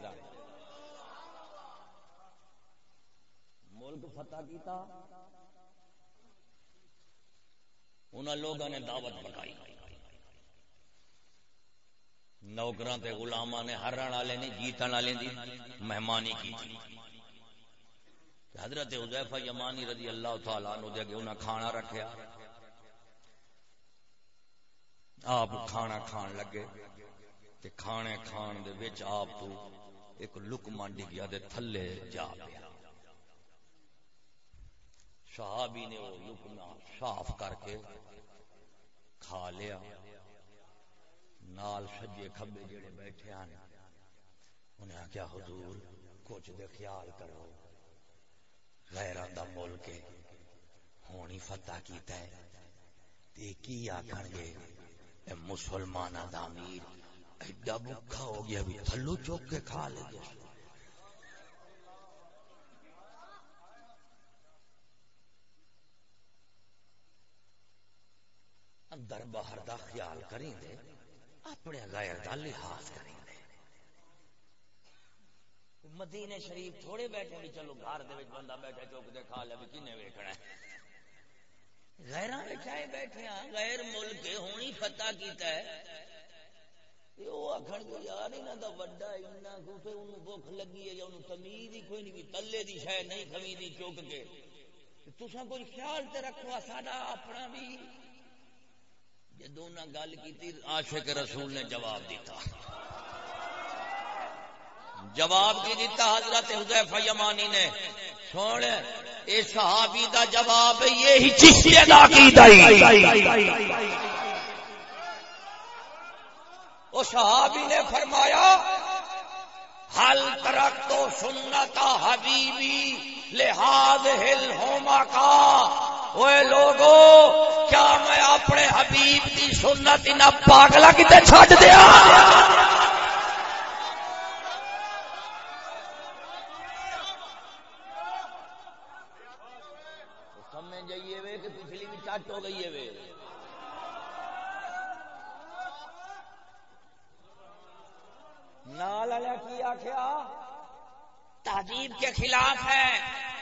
ملک فتح کیتا۔ انہوں لوگوں نے دعوت پکائی نوکر گلاما نے ہرن والے نے جیتن والے دی مہمانی کی۔ حضرت حذیفہ یمانی رضی اللہ تعالی عنہ دے اگے انہاں کھانا رکھیا۔ آپ کھانا کھان لگے۔ تے کھانے کھان دے وچ آپ تو ایک لکما ڈگیا دے تھلے جا پیا۔ صحابی نے وہ لکما صاف کر کے کھا لیا۔ نال سجے کھبے جڑے بیٹھے آنے انہیں آکیا حضور، کچھ دے خیال کرو۔ غیران دا ملک ہونی فتح کیتا ہے۔ تے کی آکھن گے؟ اے دا امیر، ایڈا بکھا ہو گیا بھی تھلو چوک کے کھا لے گیا۔ در باہر دا خیال کریں دے اپنے غیر دا لحاظ کریں دے مدینے شریف تھوڑے بیٹھے بھی چلو، گھر دے وچ بندہ بیٹھے چوک دے کھا لے کنے ویکھنا ہے۔ غیراں وچ آئے بیٹھے ہاں غیر ملک ہونی فتح کیتا ہے۔ وہ آخر کو یار انہوں کا وڈا اینا کو پھر انہوں بھوک لگی ہے یا انہوں تمیز ہی کوئی نہیں تلے دی شاید نہیں خمیدی چوک کے۔ تسا کوئی خیال تے رکھو، ساڈا اپنا بھی جدو نہ گل کی عاشق رسول نے جواب دیتا۔ جواب کی دیتا حضرت حذیفہ یمانی نے۔ سن، اے صحابی دا جواب یہی چشتی دا عقیدہ وہ صحابی نے فرمایا، حل ترک تو سنتا حبیبی، لحاظ ہل ہوما کا۔ وہ لوگو، کیا میں اپنے حبیب کی سنت نہ پاگلا کتنے چھٹ دیا؟ سمجھ جائیے وے کہ پچھلی بھی چٹ ہو گئی ہے وے؟ نال کی آخیا تہذیب کے خلاف ہے۔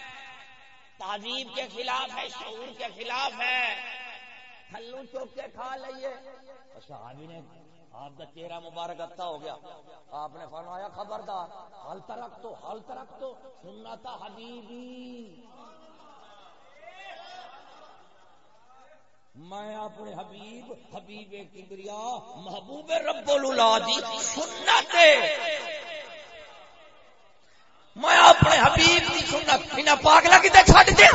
تہذیب کے خلاف ہے، شعور کے خلاف ہے۔ تھلو چوک کے کھا لئیے۔ اچھا، صحابی نے آپ کا چہرہ مبارک اچھا ہو گیا۔ آپ نے فرمایا، خبردار حل ترک تو حل ترک تو سننا تھا حبیبی۔ میں اپنے حبیب حبیب کبریا، محبوب رب الولادی سنت میں اپنے حبیب کی سنت، انہیں پاگلا کتنے چھٹ دیا۔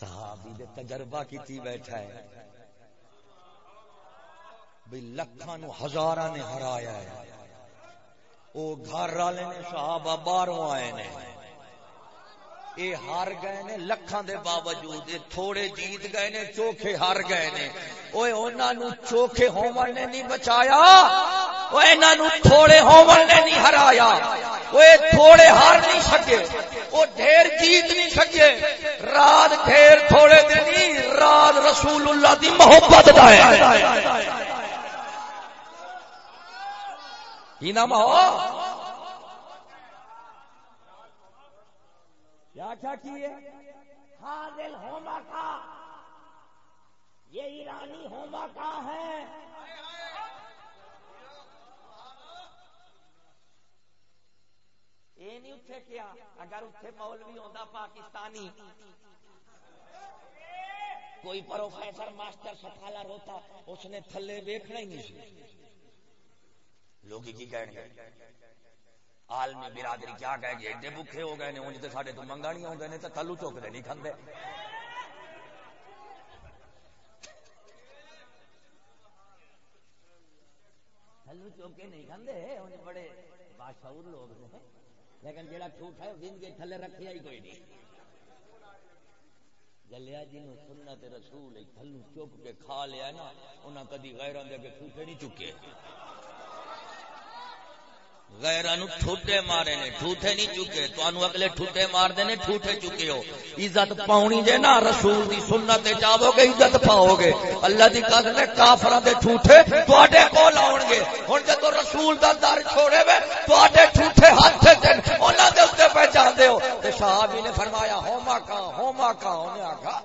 صحابی دے تجربہ کی بیٹھا ہے۔ بھئی لکھاں نو ہزاراں نے ہرایا ہے۔ او گھر والے نے صحابہ باہروں آئے نے۔ اے ہار گئے نے، لکھاں دے باوجود اے تھوڑے جیت گئے نے، چوکھے ہار گئے نے۔ اوے انہاں نو چوکھے ہون نے نہیں بچایا اوے انہاں نو تھوڑے ہون نے نہیں ہرایا۔ اوے تھوڑے ہار نہیں سکے، او ڈھیر جیت نہیں سکے۔ رات ڈھیر تھوڑے دے نہیں رات رسول اللہ دی محبت دا ہے۔ کی نام ہو کیا کیا کیے حاضل ہوما کا۔ یہ ایرانی ہوما کا ہے۔ یہ نہیں اٹھے کیا، اگر اٹھے مولوی ہوتا پاکستانی۔ کوئی پروفیسر ماسٹر سفالر ہوتا اس نے تھلے ویکھنا ہی نہیں۔ لوگ کی کہیں گے؟ عالمی برادری کیا کہے گی ایڈے بکھے ہو گئے نے، اونج تے ساڈے تو منگا نہیں ہوندے نے، تے تھلو چوک دے نہیں کھندے۔ تھلو چوکے نہیں کھندے، اونج بڑے باشعور لوگ نے۔ لیکن جیڑا جھوٹ ہے دین کے تھلے رکھیا ہی کوئی نہیں۔ گلیا جی نو سنت رسول تھلو چوک کے کھا لیا نا، انہاں کدی غیراں دے کے ٹھوٹے نہیں چکے۔ غیرانو ٹھوٹے مارے نے، ٹھوٹے نہیں چکے۔ تو اگلے ٹھوٹے مار دے نے، ٹھوٹے چکے ہو۔ عزت پاونی جے نا، رسول دی سنت تے جاؤ گے، عزت پاؤ گے۔ اللہ دی قسم نے کافراں دے ٹھوٹے تواڈے کول آون گے۔ ہن جدو رسول دا در چھوڑے وے، تواڈے ٹھوٹے ہاتھ تے انہاں دے اوتے پہچان دے ہو۔ تے صحابی نے فرمایا ہوما کا ہوما کا۔ انہاں آکھا،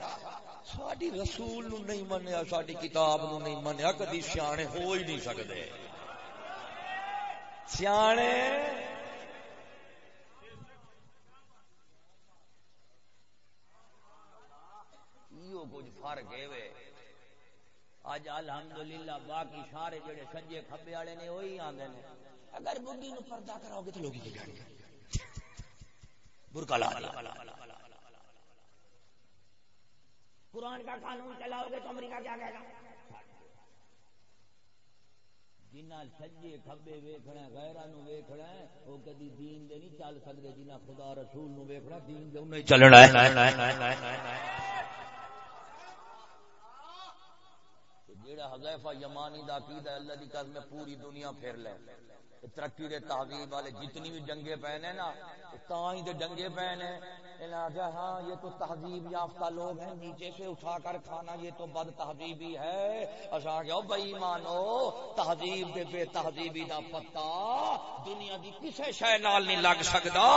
ساڈی رسول نو نہیں منیا، ساڈی کتاب نو نہیں منیا، کدی سیانے ہو ہی نہیں سکدے۔ سیانے کچھ فرق ہے اج الحمدللہ باقی سارے جڑے سجے کھبے والے نے وہی آندے نے۔ اگر بڈی نو پردہ کراؤ گے تو لوگ کی جان گے برکا لا قرآن کا قانون چلاؤ گے تو امریکہ کیا کہے گا؟ جنہ سجے کھبے ویکھنا غیرہ نو ویکھنا او کدی دین دے نہیں چل سکدے جنہ خدا رسول نو ویکھنا، دین دے انہیں چلنا ہے۔ جیڑا حذیفہ یمانی دا عقیدہ اللہ دی قسم پوری دنیا پھیر لے۔ ترقی دے تہذیب والے جتنی بھی ڈنگے پہنے نا تا ہی دے ڈنگے پہنے آگیا ہاں یہ تو تہذیب یافتہ لوگ ہیں، نیچے سے اٹھا کر کھانا، یہ تو بد تہذیبی ہے۔ اصا گیا بئی مانو، تہذیب دے بے تہذیبی دا پتا دنیا دی کسے شے نال نہیں لگ سکتا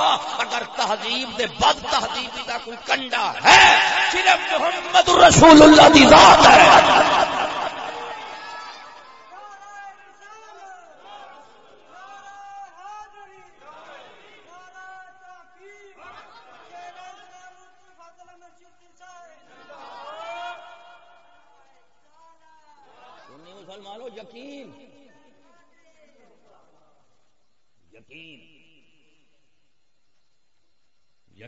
اگر تہذیب دے بد تہذیبی دا کوئی کنڈا ہے، صرف محمد رسول اللہ دی ذات ہے۔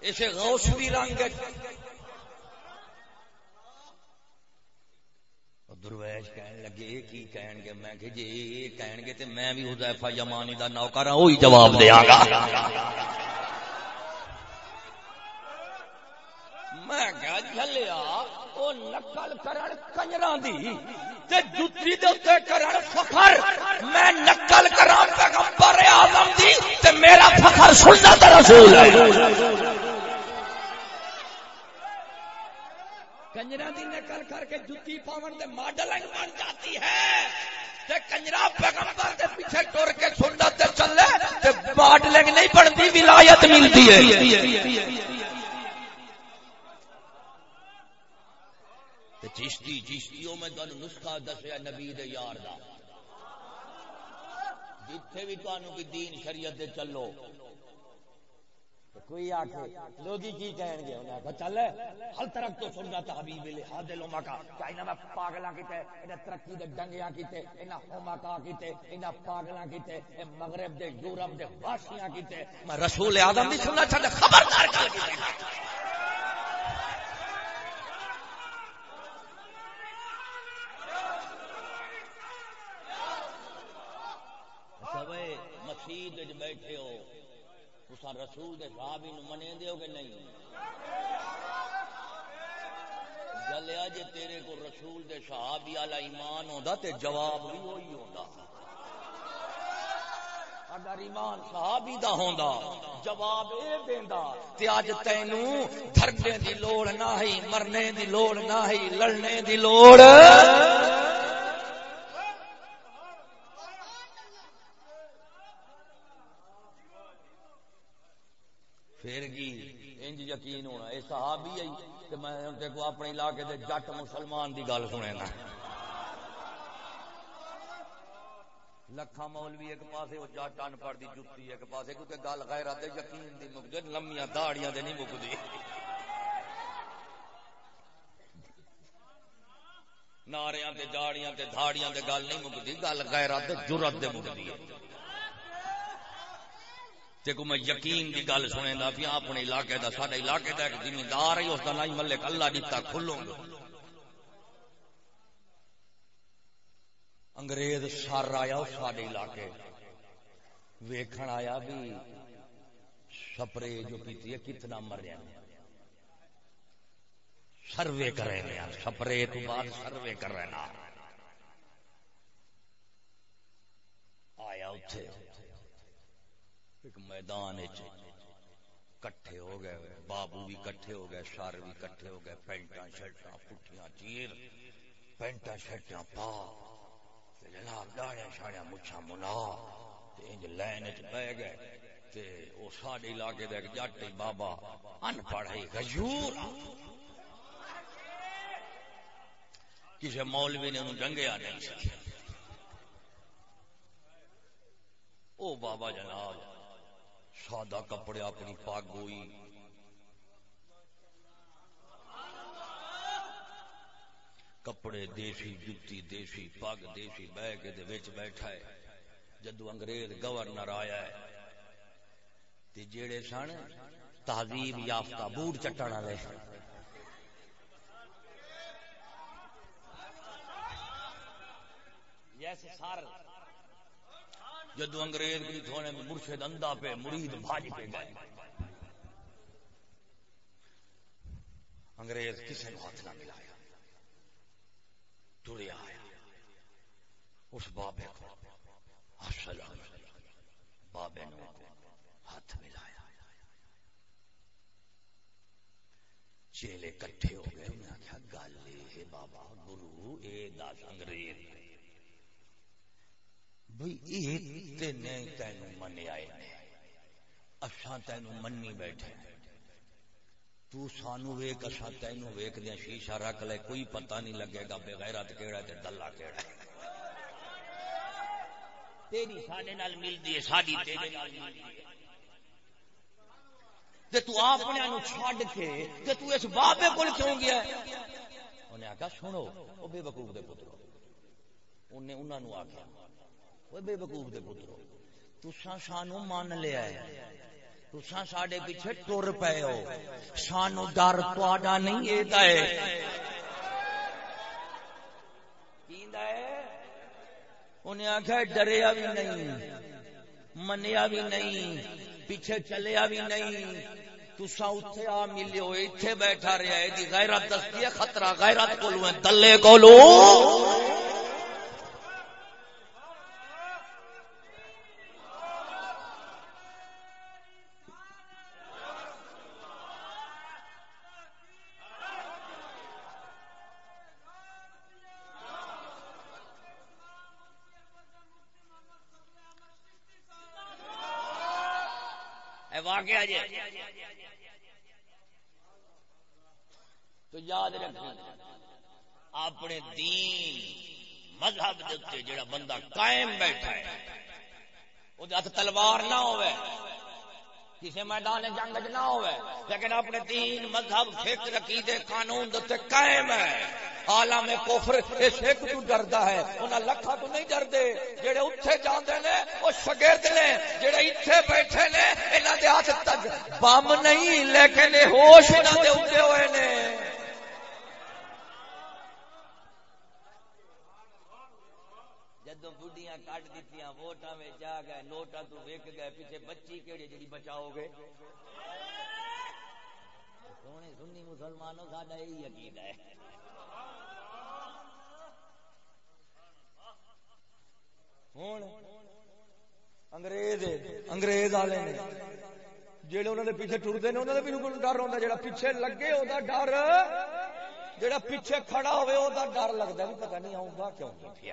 اسے غوث دی رنگ درویش کہن لگے، کی کہن گے؟ میں کہ جی یہ کہن گے تے میں بھی حذیفہ یمانی دا نوکر ہوں وہی جواب دیاں گا۔ میں کہا، جھلیا او نقل کرن کنجراں دی تے جُتی دے اوتے کرن فخر۔ میں نقل کراں پیغمبر اعظم دی تے میرا فخر سنت رسول ہے۔ کنجرا دی نقل کر کے جتی پاون دے ماڈل بن جاتی ہے۔ تے کنجرا پیغمبر دے پیچھے ٹر کے سنت تے چلے، تے ماڈلنگ نہیں بنتی، ولایت ملتی ہے۔ تے چشتی چشتیوں میں تانوں نسخہ دسیا نبی دے یار دا۔ جتھے بھی تانوں کوئی دین شریعت دے چلو۔ کوئی آکے لوگی کی کہیں گے؟ انہیں کہا چل، ہل طرف تو سننا تا حبیب لے حاد لوما کا۔ کیا انہیں میں پاگلہ کیتے انہیں ترقی دے ڈنگیاں کیتے انہیں ہوما کا کیتے انہیں پاگلہ کیتے، اے مغرب دے، یورپ دے واشیاں کیتے۔ میں رسول آدم بھی سننا چاہتے خبردار کر کیتے اچھا، مسجد بیٹھے ہو۔ تسا رسول دے صحابی نو منے دیو کہ نہیں؟ جلیا جے تیرے کو رسول دے صحابی والا ایمان ہوندا تے جواب بھی وہی ہوندا۔ اگر ایمان صحابی دا ہوندا، جواب اے دیندا تے اج تینوں دھرنے دی لوڑ نہ ہی، مرنے دی لوڑ نہ ہی، لڑنے دی لوڑ پھر کی انج یقین ہونا یہ صحابی آئی کہ میں تے کو اپنے علاقے دے جٹ مسلمان دی گل سنے نا لکھا مولوی ایک پاسے وہ جٹ ان پڑھ دی جتی، ایک پاسے کیونکہ گل غیرت دے یقین دی مک دے لمیاں داڑیاں دے نہیں مکدی۔ ناریاں تے جاڑیاں تے دھاڑیاں دے گل نہیں مکدی، گل غیرت دے جرت دے مکدی۔ ہے کو میں یقین کی گل سنے دا پیا، اپنے علاقے دا سارے علاقے دا ایک زمیندار ہے، اس کا نائی ملک اللہ دیتا کھلوں گا۔ انگریز سر آیا سارے علاقے۔ ویکھن آیا بھی سپرے جو پیتی ہے، کتنا مریا۔ سروے کر رہے ہیں سپرے تو بعد سروے کر رہے ہیں۔ آیا اتھے۔ ایک میدان کٹھے ہو گئے، بابو بھی کٹھے ہو گئے شار بھی کٹھے ہو گئے پینٹا شرٹا پٹیاں چیر پینٹا شرٹا پا جناب داڑیا شاڑیا مچھا منا انج لائن چ بہ گئے، تے او ساڈے علاقے دا جٹ بابا ان پڑھ غیور کسی مولوی نے انہوں جنگیا نہیں سکیا او بابا جناب سادہ کپڑے اپنی پگ ہوئی کپڑے دیسی جتی، دیسی پگ، دیسی بہ کے بیٹھا ہے۔ جدو انگریز گورنر آیا ہے، تے جیڑے سن تہذیب یافتہ بوٹ چٹن والے۔ جیسے سر۔ جدو انگریز کی تھوڑے مرشد اندھا پہ، مرید بھاج پہ گئے۔ انگریز کسی نے ہاتھ نہ ملایا۔ ٹریا آیا۔ اس بابے کو السلام بابے نے ہاتھ ملایا۔ چیلے کٹھے ہو گئے۔ انہیں آخیا گل یہ بابا، گرو، اے دس انگریز۔ بھئی یہ منیا نے۔ اچھا منی بیٹھے تو سانو ویک اچھا تینوں ویک دیا شیشہ رکھ لے، کوئی پتہ نہیں لگے گا بے غیرت کیڑا تے دلہ کیڑا تیری ساڈے نال ملدی ہے، ساڈی تیرے نال ملدی ہے۔ تے تو اپنے نو چھڈ کے، تے تو اس بابے کول کیوں گیا انہیں آکھا، سنو، او بے وقوف دے پترو۔ انہیں انہاں نو آکھیا وہ بے وقوف دے پترو تساں سانو مان لیا ہے تساں ساڈے پیچھے ٹر پے ہو سانو ڈر تہاڈا نہیں اے دا ہے کیندا ہے انہیں آخیا ڈریا بھی نہیں منیا بھی نہیں پیچھے چلیا بھی نہیں تسا اتے آ ملے ہو اتنے بیٹھا رہا ہے غیرت دستی ہے خطرہ غیرت کو دلے کو لو واقعہ جی تو یاد رکھنا، اپنے دین، مذہب دے جڑا بندہ قائم بیٹھا ہے وہ ہاتھ تلوار نہ ہوئے کسی میدان جنگ نہ ہوئے لیکن اپنے دین، مذہب فکر عقیدے، قانون دے قائم ہے۔ عالم کفر یہ سکھ تو ڈردا ہے۔ انہاں لکھا تو نہیں ڈردے جڑے اوتھے جاندے نے او شاگرد نے۔ جڑے ایتھے بیٹھے نے، انہاں دے ہاتھ تک بم نہیں، لیکن اے ہوش انہاں دے اٹھے ہوئے نے۔ جدوں بڈیاں کٹ دتیاں، ووٹاں وچ جا گئے، نوٹاں تو ویک گئے، پیچھے بچی کیڑی جڑی بچاؤ گے؟ سونے سنی مسلمانوں، ساڈا یہی عقیدہ ہے۔ انگریز انگریز والے نے جہے انہوں نے پیچھے ٹرتے ہیں انہوں نے بھی ڈر ہوتا جا پیچھے لگے وہ ڈر جا پیچھے کھڑا ہوئے وہ ڈر لگتا بھی پتا نہیں آؤں گا کیوں نہیں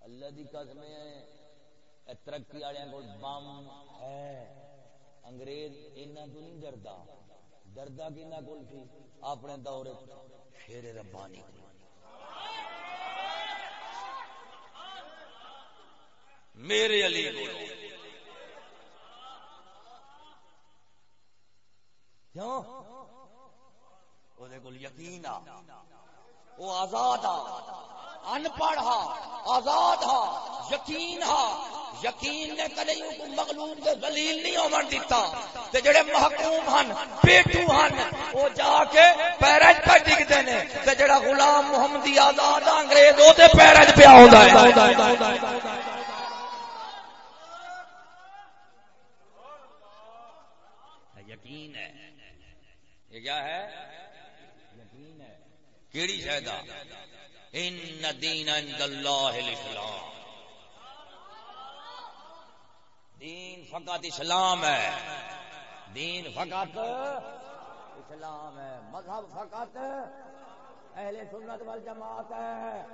اللہ کی قسم ترقی والے کو بم ہے۔ انگریز انہوں تو نہیں ڈردا؟ ڈردا کہنا کول سی اپنے دور شیر ربانی کو میرے علی کیوں؟ وہ یقین آ۔ وہ آزاد آ۔ ان پڑھ ہا آزاد ہا یقین ہا یقین نے کدی مغلوب دے دلیل نہیں ہون دیتا تے جڑے محکوم ہن پیٹو ہن، او جا کے پیرج پہ ڈگدے نے۔ تے جڑا غلام محمدی آزاد انگریز، او تے پیرج پہ آوندا ہے۔ یقین ہے۔ یہ کیا ہے؟ یقین ہے۔ کیڑی شاید ان دین عند اللہ الاسلام۔ دین فقط اسلام ہے۔ دین فقط اسلام ہے۔ مذہب فقط اہل سنت والجماعت ہے۔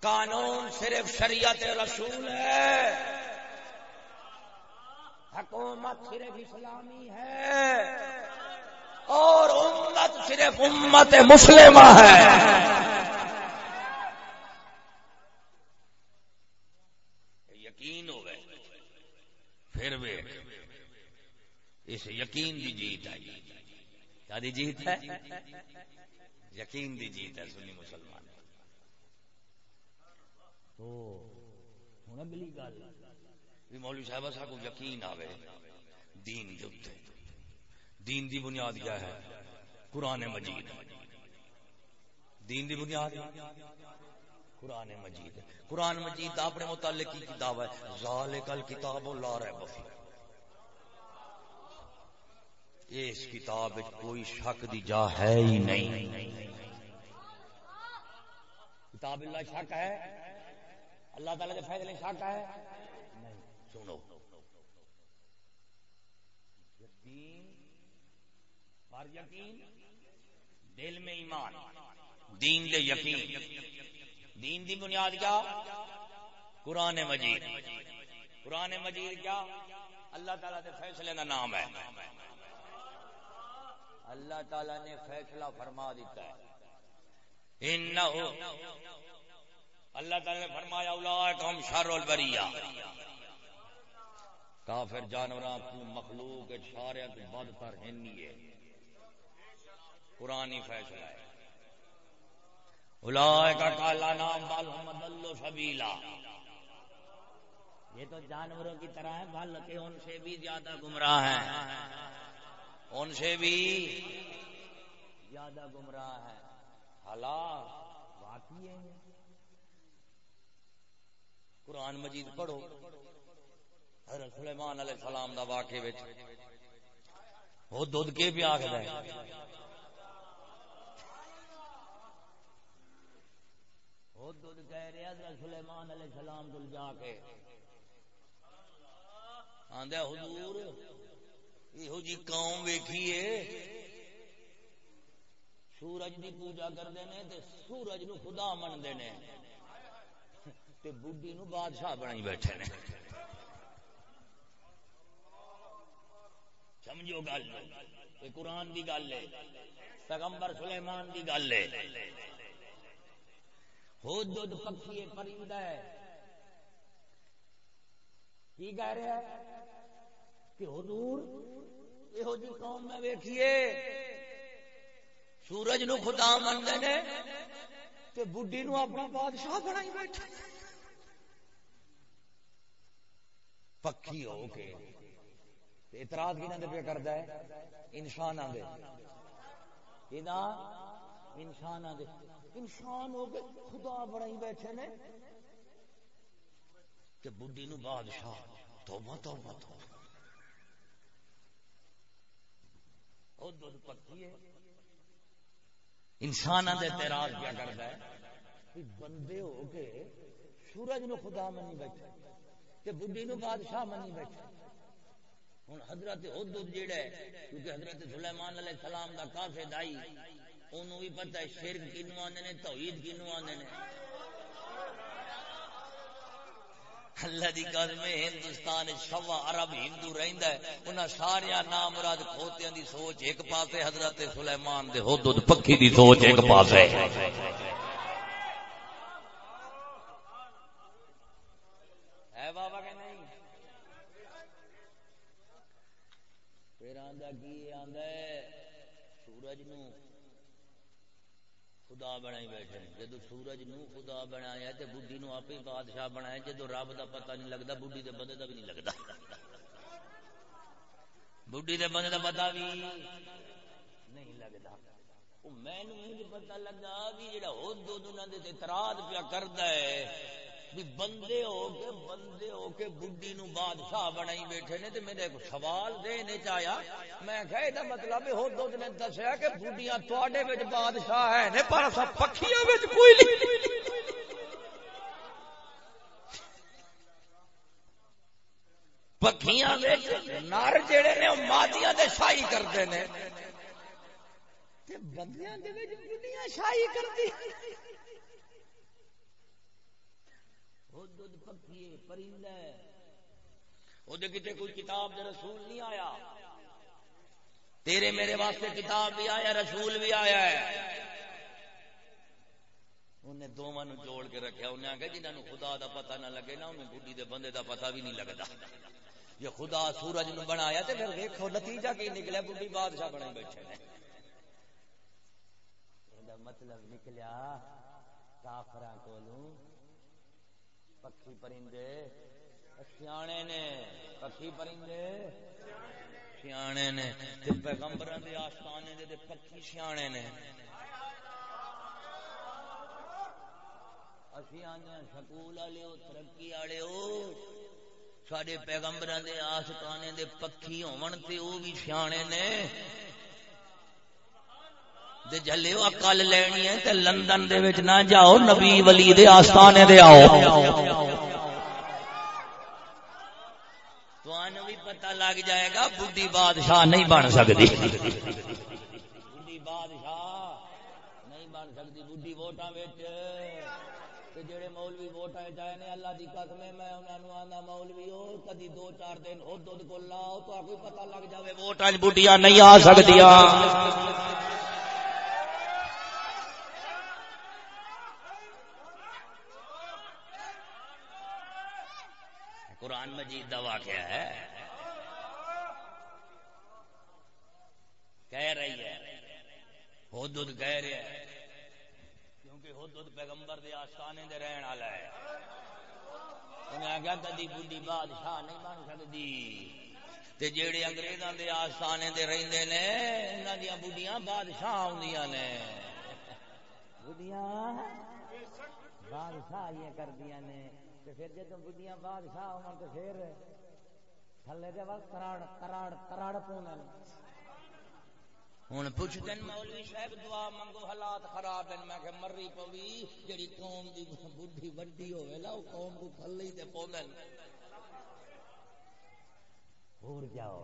قانون صرف شریعت رسول ہے۔ حکومت صرف اسلامی ہے۔ اور امت صرف امت مسلمہ ہے یقین ہو گئے پھر بھی اس یقین دی جیت ہے کیا دی جیت ہے؟ یقین دی جیت ہے سنی مسلمان۔ تو ہوں اگلی گل۔ مولوی صاحب سا کو یقین آوے۔ دین دے دین دی بنیاد کیا ہے؟ قرآن مجید۔ دین دی بنیاد؟ قرآن مجید۔ قرآن مجید اپنے متعلق کی کتاب ہے؟ ذالک الکتاب لا ریب فیہ۔ فی اس کتاب کوئی شک دی جا ہے ہی نہیں۔ کتاب اللہ شک ہے؟ اللہ تعالی کے فیصلے شک ہے؟ نہیں سنو۔ یقین، پر یقین، دل میں ایمان۔ دین لے یقین۔ دین دی بنیاد کیا؟ قرآن مجید۔ قرآن مجید کیا؟ اللہ تعالیٰ کے فیصلے کا نام ہے۔ اللہ تعالیٰ نے فیصلہ فرما دیتا ہے۔ اللہ تعالیٰ نے فرمایا ہم شر البریہ۔ کافر جانوراں کو مخلوق سارے بد کر ہنی ہے۔ قرآن فیصلہ ہے۔ کا کالا نام بال سبیلا۔ یہ تو جانوروں کی طرح ہے، بل کے ان سے بھی زیادہ گمراہ ہیں۔ ان سے بھی زیادہ گمراہ ہے۔ حالات واقعی ہے قرآن مجید پڑھو۔ حضرت سلیمان علیہ السلام دا واقعے وہ دودھ کے بھی آخر کہہ رہے حضرت سلیمان علیہ السلام دل جا کے۔ آدھا حضور۔ یہ جی قوم ویکھیے سورج کی پوجا کرتے ہیں تے سورج نو خدا منتے ہیں تے بڈی نو بادشاہ بنائی بیٹھے نے سمجھو گل قرآن کی گل ہے پیغمبر سلیمان کی گل ہے ہو دودھ پکھی پرندہ ہے کی کہہ رہا ہے کہ حضور یہو جی قوم میں ویکھیے سورج نو خدا منتے نے تے بڈی نو اپنا بادشاہ بنائی بیٹھے پکھی ہو کے اعتراض کی پہ کرتا ہے انسان آدھے انسان آدھے انسان ہو کے خدا بڑائی بیٹھے نے کہ بڈی نو بادشاہ توبہ توبہ توبہ دھد انسان دے تیراج کیا کرتا ہے؟ بندے ہو کے سورج نو خدا منی بیٹھے کہ بڈی نو بادشاہ منی بیٹھے ہوں حضرت حدود جیڑا ہے، کیونکہ حضرت سلیمان علیہ السلام کا کافی دائی انہوں بھی پتہ ہے شرک کنو آدھے نے، توحید کنو آدھے نے۔ اللہ دی قدم ہندوستان شوا عرب ہندو رہندا ہے۔ انہاں سارے نام مراد کھوتیاں دی سوچ ایک پاسے، حضرت سلیمان دے حدود، پکھی دی سوچ ایک پاسے۔ ہے بابا کہ نہیں؟ پھر آندا کی؟ آندا ہے، سورج نو خدا بنائی بیٹھے جدو سورج نو خدا بنایا تے بڈی نو آپ ہی بادشاہ بنایا جدو رب دا پتہ نہیں لگتا بڈی دے بندے دا بھی نہیں لگتا بڈی دے بندے دا پتہ بھی نہیں لگتا مینو پتہ لگا بھی جڑا ہو دو دے اعتراض پیا کردا ہے۔ بھی بندے ہو کے بندے ہو کے بڈی نو بادشاہ بنائی بیٹھے نے تے میرے سوال دینے چاہیا میں کہا یہ مطلب ہو دو نے دسیا کہ بڈیاں تواڈے وچ بادشاہ ہے نے پر اسا پکھیاں وچ کوئی نہیں۔ پکھیاں وچ نر جڑے نے مادیاں دے شاہی کردے نے۔ تے بندیاں دے وچ بڈیاں شاہی کردی۔ پرندہ وہ کتنے کوئی کتاب دے رسول نہیں آیا؟ تیرے میرے واسطے کتاب بھی آیا، رسول بھی آیا ہے۔ انہیں دونوں جوڑ کے رکھا انہیں آگے جنہوں خدا دا پتہ نہ لگے نا انہیں بڈی دے بندے دا پتہ بھی نہیں لگتا یہ خدا سورج نو بنایا تے پھر دیکھو نتیجہ کی نکلیا بڈی بادشاہ بنے بیٹھے مطلب نکلیا کافر کو پکھی پرندے، سیانے نے، پکھی پرندے، سیانے نے پیغمبر دے آستانے دے پکھی سیانے نے۔ اسی آنے سکول والے ترقی والے سڈے پیغمبر دے آستانے دے پکھی ہون تے وہ بھی سیانے نے۔ جلے وہ کل لینی ہے تے لندن دے وچ نہ جاؤ، نبی ولی دے آستانے دے آؤ۔ تو بھی پتہ لگ جائے گا بڈھی بادشاہ نہیں بن سکتی بڈھی بادشاہ نہیں بن سکتی بڈھی ووٹاں وچ۔ تے جڑے مولوی ووٹاں چائے نے، اللہ دی قسم میں انہاں نو آندا مولوی، او کدی دو چار دن او دودھ کو لاؤ تو کوئی پتہ لگ جاوے ووٹاں وچ بڈھیاں نہیں آ سکدیاں قرآن مجید دا واقعہ ہے؟ کہہ رہی ہے۔ حدود کہہ رہے ہے۔ کیونکہ حدود پیغمبر دے آستانے دے رہن والا ہے۔ انہیں آگیا کدی بڈی بادشاہ نہیں بن سکتی تے جیڑے انگریزاں دے آستانے دے رہندے نے، انہاں دیاں بڈیاں بادشاہ ہوندیاں نے۔ بڈیاں بادشاہ یہ کردیاں نے۔ پھر جب بڑھیا بادشاہ ہو تو پھر تھلے دے وقت کراڑ کراڑ کراڑ پونا ہوں پوچھتے مولوی صاحب دعا منگو حالات خراب ہیں میں کہ مری پوی جڑی قوم دی بڈھی وڈی ہوے نا وہ قوم کو تھلے تے پوندن۔ اور جاؤ۔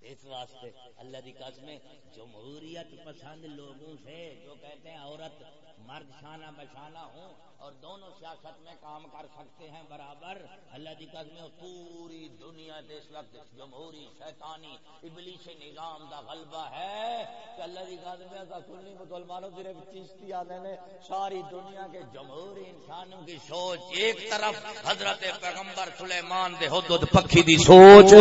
اس واسطے اللہ دی قسم جمہوریت پسند لوگوں سے جو کہتے ہیں عورت مرد شانہ بشانہ ہوں اور دونوں سیاست میں کام کر سکتے ہیں، برابر۔ اللہ کی قدم پوری دنیا اس وقت جمہوری شیطانی ابلیس نظام دا غلبہ ہے کہ اللہ کی قدم سنی مسلمانوں صرف چیشتی آنے نے، ساری دنیا کے جمہوری انسانوں کی سوچ ایک طرف حضرت پیغمبر سلیمان دے حدود پکھی دی سوچ۔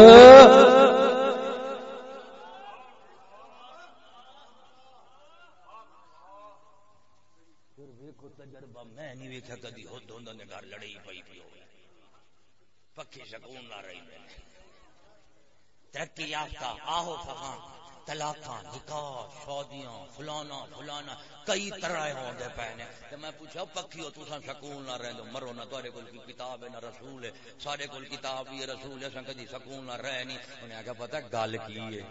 میں نہیں ویکیا کدی ہد ہوں نے گھر لڑائی پی پی ہوئی پکی سکون نہ رہی میں ترقی یافتہ، آہو فہاں طلاقاں، نکاح، شادیاں، فلانا فلانا، کئی طرح ہوندے پے نے تے میں پوچھا پکی ہو، تساں سکون نہ رہندو مرو نہ تواڈے کول کی کتاب ہے، نہ رسول ہے۔ ساڈے کول کتاب بھی ہے، رسول ہے، اساں کدی سکون نہ رہ نہیں انہیں آکھیا، پتہ گل کی ہے؟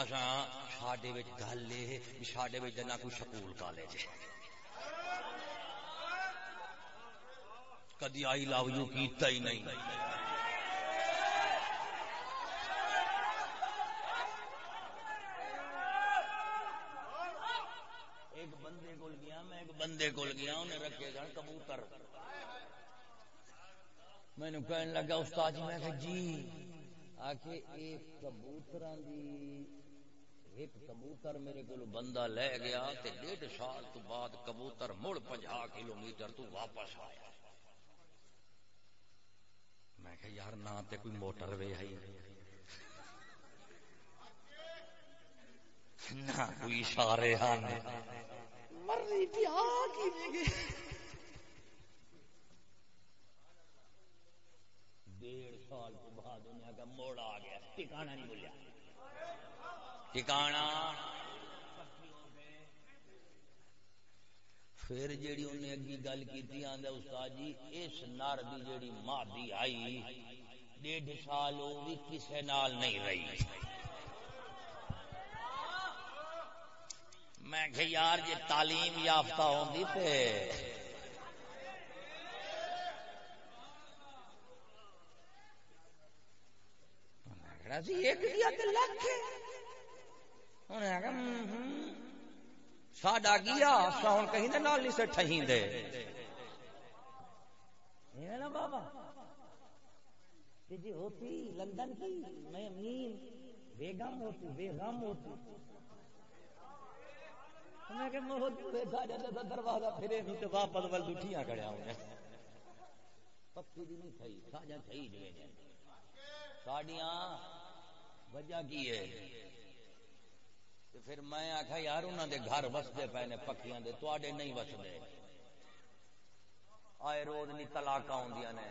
اساں ساڈے وچ گل ہے ساڈے وچ نہ کوئی سکول کالج کدی آئی لو یو کیتا ہی نہیں۔ ایک بندے کول گیا، میں ایک بندے کول گیا، انہیں رکھے سن کبوتر۔ میں نے کہنے لگا، استاد جی میں کہ جی آ کے ایک کبوتر دی ایک کبوتر میرے کو بندہ لے گیا تے ڈیڑھ سال تو بعد کبوتر مڑ پنجا کلو میٹر تو واپس آیا۔ میں کہ یار، نہ تے کوئی موٹر وے ہے نہ کوئی اشارے ہن۔ مرضی پیا کی ڈیڑھ سال تو بعد انہیں کا موڑ آ گیا ٹھکانا نہیں ملیا۔ ٹھکانا۔ پھر جیڑی انہیں اگی گل کی آدھا استاد جی اس نر کی جیڑی مادی آئی، ڈیڑھ سال وہ بھی کسے نال نہیں رہی۔ میں کہ یار جی تعلیم یافتہ ہوندی تے ایک دیا تے لکھ ساڈا گیا ساؤن کہیں دے نال سے ٹھہیں دے نا بابا جی ہوتی لندن کی میں امین بیگم ہوتی بیگم ہوتی میں کہ بیٹھا جاتا تھا دروازہ پھرے نہیں تو واپس ول دٹھیاں کھڑیا ہوں پکی دی نہیں تھئی ساجا تھئی ساڈیاں وجہ کی ہے پھر میں آخا یار انہوں دے گھر وستے پے نے پکیاں دے تے نہیں وستے آئے روز نہیں تلاک آدی نے۔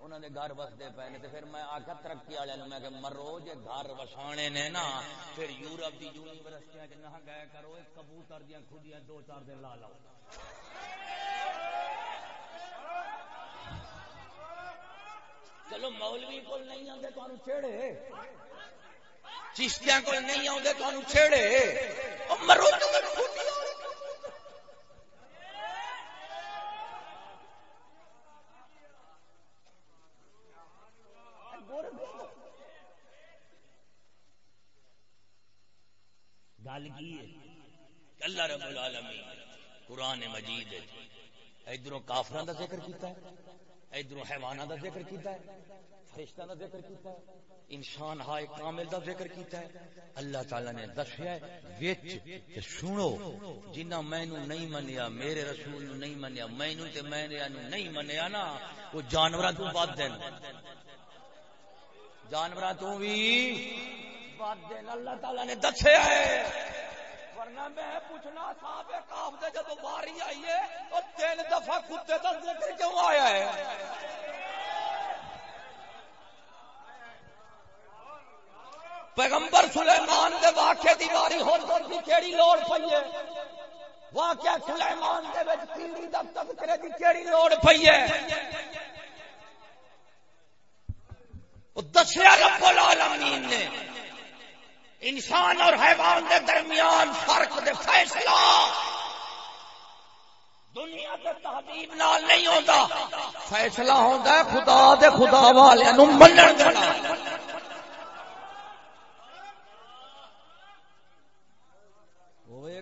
انہوں نے گھر بستے پے نے پھر میں آخر ترقی والے میں کہ مرو جے گھر وسانے نے نا، پھر یورپ کی یونیورسٹیاں نہ گئے کرو، ایک کبوتر دیا خودیاں دو چار دن لا لو چلو مولوی کو نہیں آتے تمہیں چھیڑے۔ چشتیاں کو نہیں آتے تمہیں چھیڑے۔ مرو گل کی اللہ رب العالمین قرآن مجید ادھر کافر کا ذکر کیتا ہے ادھر حیوانہ دا ذکر کیتا ہے۔ فرشتہ دا ذکر کیتا ہے، انسان ہائے کامل دا ذکر کیتا ہے۔ اللہ تعالی نے دسیا وچ تے سنو، جنہ مینوں نہیں منیا، میرے رسول نو نہیں منیا، مینوں تے میرے نو نہیں منیا نا، وہ جانوراں تو بد دین۔ جانوراں تو بھی بد دین۔ اللہ تعالی نے دسیا ہے۔ ورنہ میں پوچھنا صاحب کاف دے جب باری آئی ہے اور تین دفعہ کتے کا ذکر کیوں آیا ہے؟ پیغمبر سلیمان دے واقعے دی باری ہو دی کیڑی لوڑ پئی ہے؟ واقعہ سلیمان دے وچ پیڑی دا تذکرے دی کیڑی لوڑ پئی ہے؟ او دسیا رب العالمین نے، انسان اور حیوان دے درمیان فرق دے فیصلہ۔ دنیا کے تہذیب نال نہیں ہوتا فیصلہ ہوتا ہے خدا دے خدا والے منن دے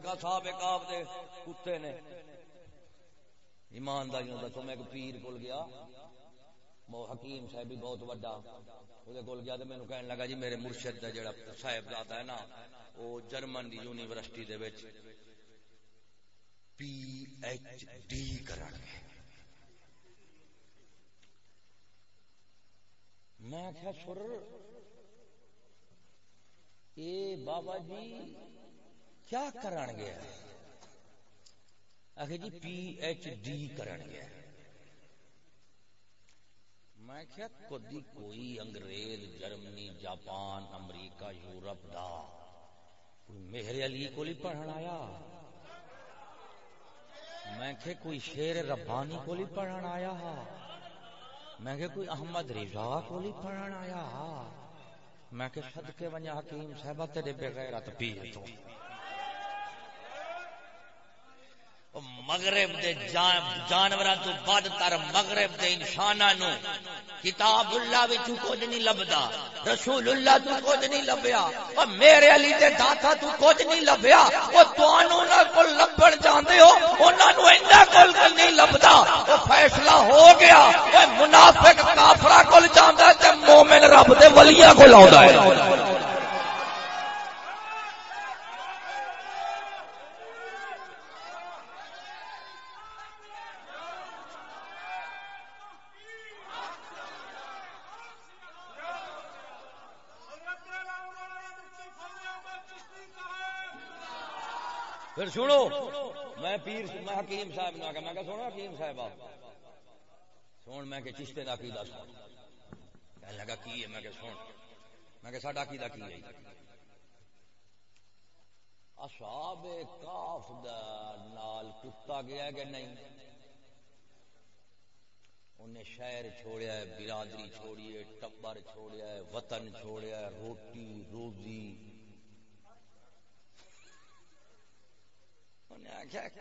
صاحب کاف دے کتے نے۔ ایمانداری ہوتا تو میں ایک پیر کول گیا۔ حکیم صاحب بھی بہت وڈا۔ وہ کول گیا تو مینو کہنے لگا جی میرے مرشد کا جڑا صاحب دادا ہے نا وہ جرمن دی یونیورسٹی دے وچ پی ایچ ڈی کرن گے میں کیا سر، اے بابا جی کیا کرن گیا آخر جی پی ایچ ڈی کرن گیا میں کیا کدی کوئی انگریز، جرمنی، جاپان، امریکہ، یورپ دا کوئی مہر علی کو لی پڑھن آیا؟ میں کہ کوئی شیر ربانی کو لی پڑھن آیا؟ میں کہ کوئی احمد رضا کو لی پڑھن آیا؟ میں کہ صدقے ونجا حکیم صاحبہ تیرے بغیرت پی تو۔ مغرب دے جانوراں تو بد تر مغرب دے انساناں نو کتاب اللہ وچ کچھ نہیں لبدا، رسول اللہ تو کچھ نہیں لبیا، او میرے علی دے داتا تو کچھ نہیں لبیا، او تانوں نال کول لبن جاندے ہو، انہاں نو ایندا کول نہیں لبدا، او فیصلہ ہو گیا اے منافق کافراں کول جاندا تے مومن رب دے ولیاں کول آوندا ہے۔ پھر سنو، میں پیر، میں حکیم صاحب نے آگا میں کہا سنو حکیم صاحب آپ سن میں کہ چشتے دا عقیدہ سن کہنے لگا کی ہے؟ میں کہ سن میں کہ ساڈا عقیدہ کی ہے؟ اصحاب کاف دا نال کتا گیا کہ نہیں؟ انہیں شہر چھوڑیا ہے، برادری چھوڑی ہے، ٹبر چھوڑیا ہے، وطن چھوڑیا ہے، روٹی، روزی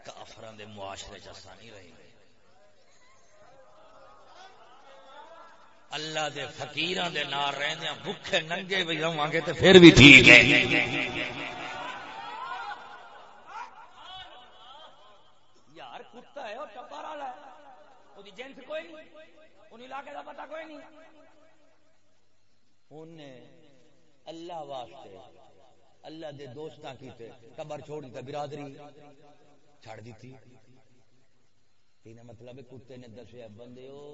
کافران دے معاشرے چسا نہیں رہی۔ اللہ دے فقیران دے نار رہنے ہیں بکھے ننگے بھی رہوں آگے تو پھر بھی ٹھیک ہے۔ یار کتا ہے اور چپا رہا ہے۔ وہ دی جنس کوئی نہیں ان علاقے دا پتہ کوئی نہیں۔ انہیں اللہ واسطے اللہ دے دوستاں کیتے قبر چھوڑ دیتا برادری چھڑ دیتی۔ تین مطلب کتے نے دسیا بندے ہو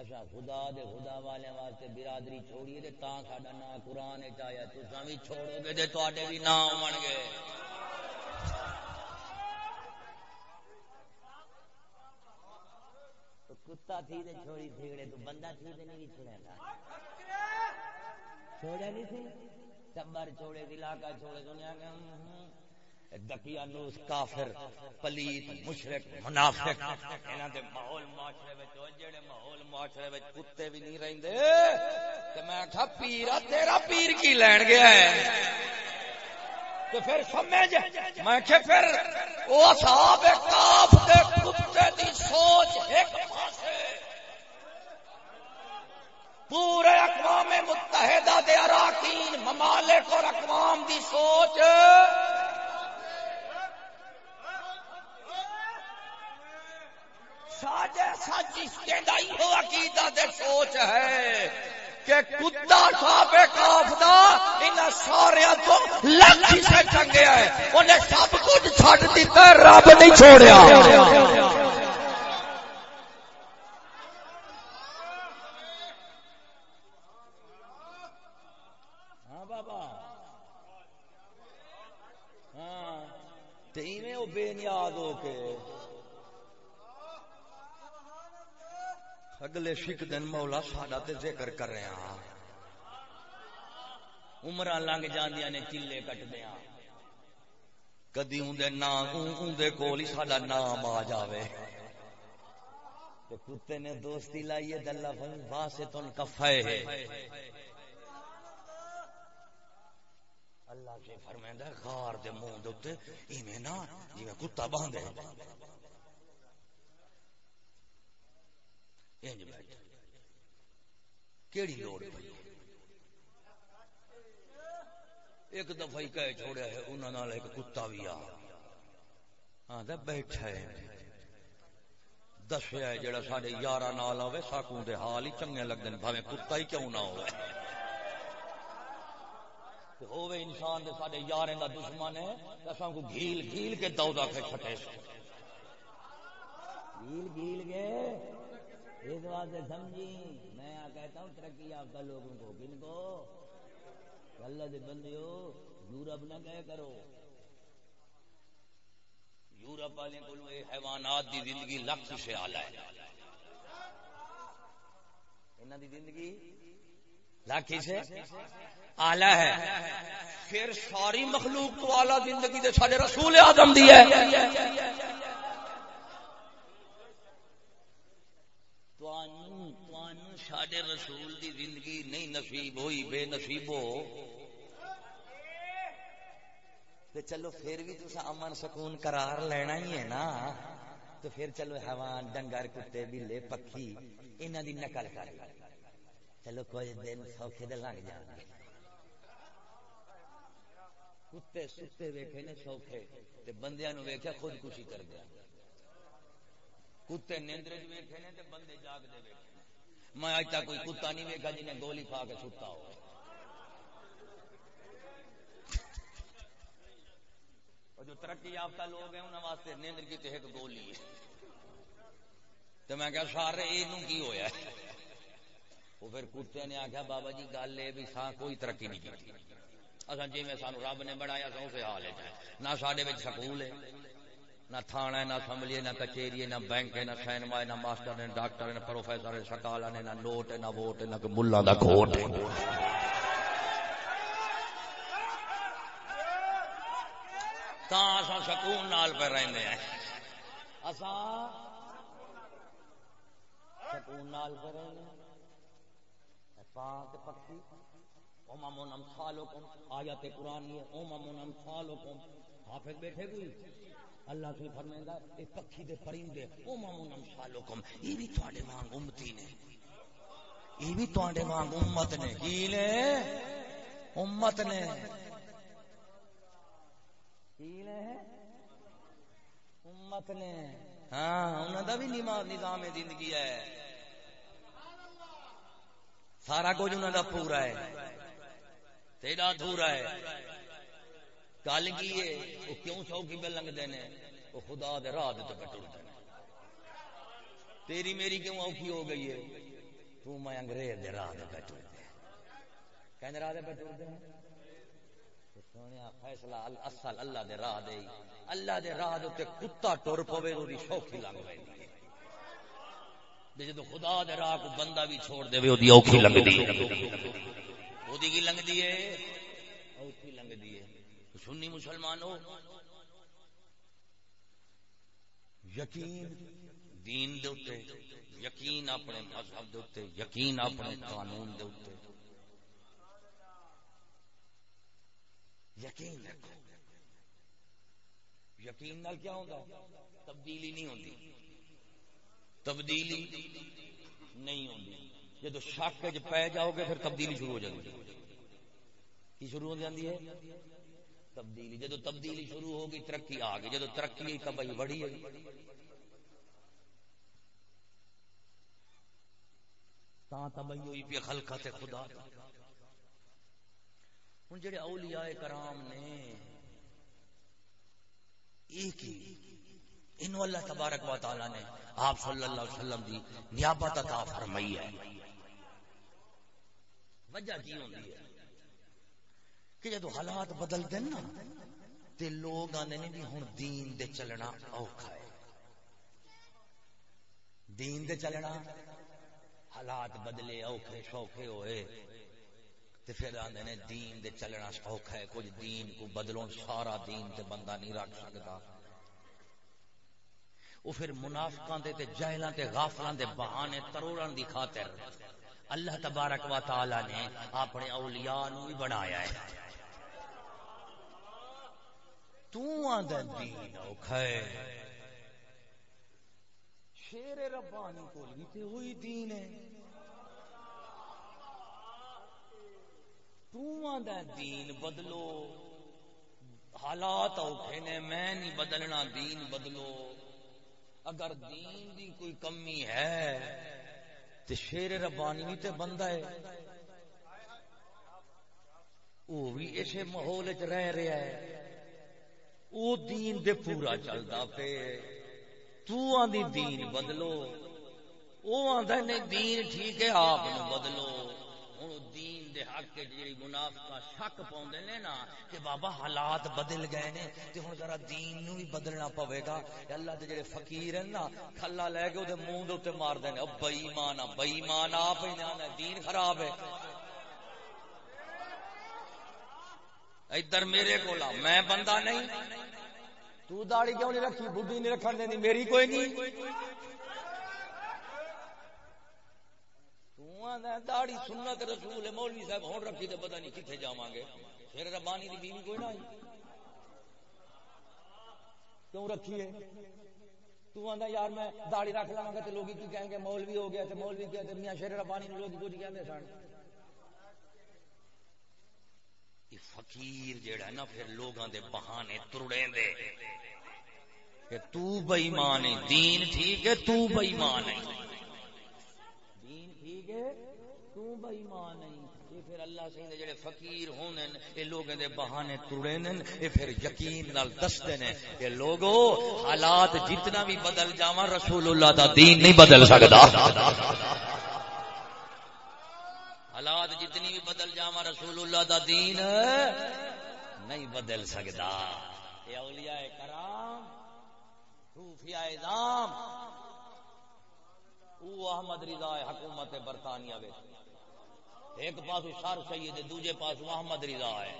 اچھا خدا دے خدا والے واسطے برادری چھوڑیے تے تاں ساڈا نام قرآن وچ آیا، تساں وی چھوڑو گے تے تواڈے وی نام بن گئے کتا تھی تے چھوڑی تھیڑے تو بندہ تھی تے نہیں چھوڑے گا چھوڑے نہیں تھی ٹبر چھوڑے، علاقہ چھوڑے، دنیا کے دکیا نوس کافر، پلیت، مشرق، منافق، انہاں دے ماحول معاشرے وچ، او جڑے ماحول معاشرے وچ کتے بھی نہیں رہندے، تے میں کہا پیرا تیرا پیر کی لین گیا ہے؟ تو پھر سمجھ، میں کہ پھر او اصحاب کاف دے کتے دی سوچ، ایک پاسے پورے اقوام متحدہ دے اراکین، ممالک اور اقوام دی سوچ۔ عقیدہ دے سوچ ہے کہ کتا صاحب کاف دا ان سارے تو لکھ سے چنگیا ہے انہیں سب کچھ چھڈ دیتا ہے رب نہیں چھوڑیا ہاں بابا ہاں وہ بے نیاد ہو کے اگلے شک دن مولا ساڈا تے ذکر کر رہے ہیں عمر لنگ جاندیاں نے چلے کٹ دیا ہاں۔ کدی اندے نام اندے کول ہی ساڈا نام آ جاوے۔ تے کتے نے دوستی لائی ہے، دلہ فن واسطن کفے اللہ سے فرمائندا ہے، غار دے منہ دے اوتے ایویں نا جویں کتا باندھے۔ کیڑی لوڑ پئی۔ ایک دفعہ ہی کہہ چھوڑیا ہے، انہاں نال ایک کتا بھی آ۔ ہاں تے بیٹھا ہے۔ دسیا ہے، جڑا ساڈے یاراں نال آوے، ساکوں دے حال ہی چنگے لگدے نے، بھاویں کتا ہی کیوں نہ ہوے ہوے انسان دے ساڈے یاریں دا دشمن ہے اساں کو گھیل گھیل کے دودا کے چھٹے۔ گھیل گھیل کے؟ اس واسطے سمجھی۔ میں کہتا ہوں، ترقی یافتہ لوگوں کو، کن کو؟ اللہ دے بندے ہو یورپ نہ کہہ کرو۔ یورپ والے کو حیوانات دی زندگی لکھ سے آلہ ہے۔ انہوں دی زندگی لاکھی سے؟ آلہ ہے۔ پھر ساری مخلوق تو آلہ زندگی دے سارے رسول آدم دی ہے۔ سڈے رسول دی زندگی نہیں نصیب ہوئی، بے نصیب ہو چلو پھر بھی تو امن سکون قرار لینا ہی ہے نا۔ تو پھر چلو حیوان، ڈنگر، کتے، بلے، پکھی انہوں دی نقل کر۔ چلو کچھ دن سوکھے دے لگ جان کتے ستے ویکھے نے سوکھے، تے بندیاں نو ویکھیا خودکشی کر دیا کتے نیندرے نیندر ویکھے نے تے بندے جاگ دے ویکھے میں اج تک کوئی کتا نہیں ویکا جنہیں گولی کھا کے ستا ہو۔ اور جو ترقی یافتہ لوگ ہیں انہوں واسطے نیندر کی تے ایک گولی ہے۔ تو میں کہا سارے یہ کی ہویا ہے؟ وہ پھر کتے نے آخیا بابا جی گل یہ بھی سا کوئی ترقی نہیں کی اصل جی میں سانو رب نے بنایا سو سے حال ہے نہ سڈے سکول ہے نہ تھانہ نہ اسمبلی ہے نہ کچہری ہے نہ بینک ہے نہ سینما ہے نہ ماسٹر نہ ڈاکٹر ہے نہ پروفیسر ہے سکالا نے نہ نوٹ ہے نہ ووٹ ہے نہ ملا دا کھوٹ اساں سکون نال پہ رہنے ہیں اساں سکون نال پہ رہنے پاک پکی امم امثالکم آیت قرآن یہ امم امثالکم حافظ بیٹھے کوئی؟ اللہ سے فرمائندا اے پکھی دے پرندے او مامون امثالکم یہ بھی تواڈے وانگ امتی نے۔ یہ بھی تواڈے وانگ امت نے۔ کی نے امت نے۔ کی نے امت نے۔ ہاں انہاں دا بھی نظام زندگی ہے۔ سارا کچھ انہاں دا پورا ہے۔ تیرا ادھورا ہے۔ گل کی ہے؟ وہ کیوں سوکھی پہ لنگتے ہیں؟ وہ خدا دے راہ دے پہ ٹرتے ہیں۔ تیری میری کیوں اوکھی ہو گئی ہے؟ تو میں انگریز دے راہ دے پہ ٹرتے کہنے راہ دے پہ ٹرتے ہیں سونے فیصلہ اصل اللہ دے راہ دے اللہ دے راہ دے کتا ٹر پوے سوکھی لنگ پہ جدو خدا دے راہ کو بندہ بھی چھوڑ دے وہ اوکھی لنگ وہ کی لنگ دی ہے؟ اوکھی لنگ دی ہے۔ سنی مسلمان ہو یقین دین دے اتے یقین اپنے مذہب دے اتے یقین اپنے قانون دے اتے یقین رکھو۔ یقین نال کیا ہوتا تبدیلی نہیں ہوتی تبدیلی نہیں ہوتی جب شک پی جاؤ گے، پھر تبدیلی شروع ہو جاتی ہے۔ کی شروع ہو جاتی ہے؟ تبدیلی۔ جدو تبدیلی شروع ہوگی، ترقی آ گئی۔ جدو ترقی تباہی بڑی ہے تباہی ہوئی پی خلقت خدا ہوں جڑے اولیاء کرام نے ایک ہی انو اللہ تبارک و تعالی نے آپ صلی اللہ علیہ وسلم دی نیابت عطا فرمائی ہے۔ وجہ کی ہوندی ہے؟ کہ جدو حالات بدل دین نا، تے لوگ آنے نے بھی ہن دین دے چلنا اوکھا ہے۔ دین دے چلنا حالات بدلے اوکھے شوکھے ہوئے، تے پھر آندے نے دین دے چلنا اوکھا ہے۔ کچھ دین کو بدلوں سارا دین تے بندہ نہیں رکھ سکتا۔ وہ پھر منافقاں دے تے جاہلاں تے غافلاں دے بہانے تروڑن دی خاطر اللہ تبارک و تعالی نے اپنے اولیاء نو بھی بنایا ہے۔ تو آندا دین اوکھے شیر ربانی کول بھی تے ہوئی دین ہے۔ تو آندا دین بدلو۔ حالات اوکھے نے، میں نہیں بدلنا، دین بدلو۔ اگر دین دی کوئی کمی ہے تے شیر ربانی بھی تو بندہ ہے۔ وہ بھی اسے ماحول رہ رہا ہے۔ وہ دین دے پورا چلتا پے تو آدھی دین بدلو۔ وہ آدھا نہیں، دین ٹھیک ہے، آپ بدلو۔ دے حق جی منافقہ شک پاؤندے نے نا کہ بابا حالات بدل گئے نے، تے ہن ذرا دین نو بھی بدلنا پوے گا۔ اے اللہ دے جڑے فقیر ہیں نا، کھلا لے کے اودے منہ دے اوتے مار دے نے۔ او بے ایمان آ بے ایمان آپ ہی نہ دین خراب ہے۔ ادھر میرے کولا، میں بندہ نہیں۔ تو داڑھی کیوں نہیں رکھی؟ بڈھی نہیں رکھن دینی، میری کوئی نہیں۔ داڑی سنت رسول مولوی صاحب ہوں رکھی تو پتا نہیں کتنے جا گے۔ پھر ربانی کی بیوی کوئی نہ آئی کیوں رکھیے تو آندا یار میں داڑی رکھ لواں گا تے لوگ کی کہیں گے مولوی ہو گیا تے مولوی کیا تے میاں شیر ربانی نو لوگ کچھ کہندے سن۔ فقیر جیڑا ہے نا، پھر لوگاں دے بہانے ترڑیں دے۔ کہ تو بے ایمان ہے، دین ٹھیک ہے، تو بے ایمان ہے۔ تو بے ایمان نہیں یہ پھر اللہ سے دے جڑے فقیر ہونے اے لوگوں دے بہانے توڑے نے اے پھر یقین نال دستے نے کہ لوگو، حالات جتنا بھی بدل جاواں رسول اللہ دا دین نہیں بدل سکدا حالات جتنی بھی بدل جاواں رسول اللہ دا دین نہیں بدل سکدا اے اولیاء کرام، صوفیاء اعظام وہ احمد رضا حکومت برطانیہ ایک پاس سر سید دوجے پاس محمد رضا ہے۔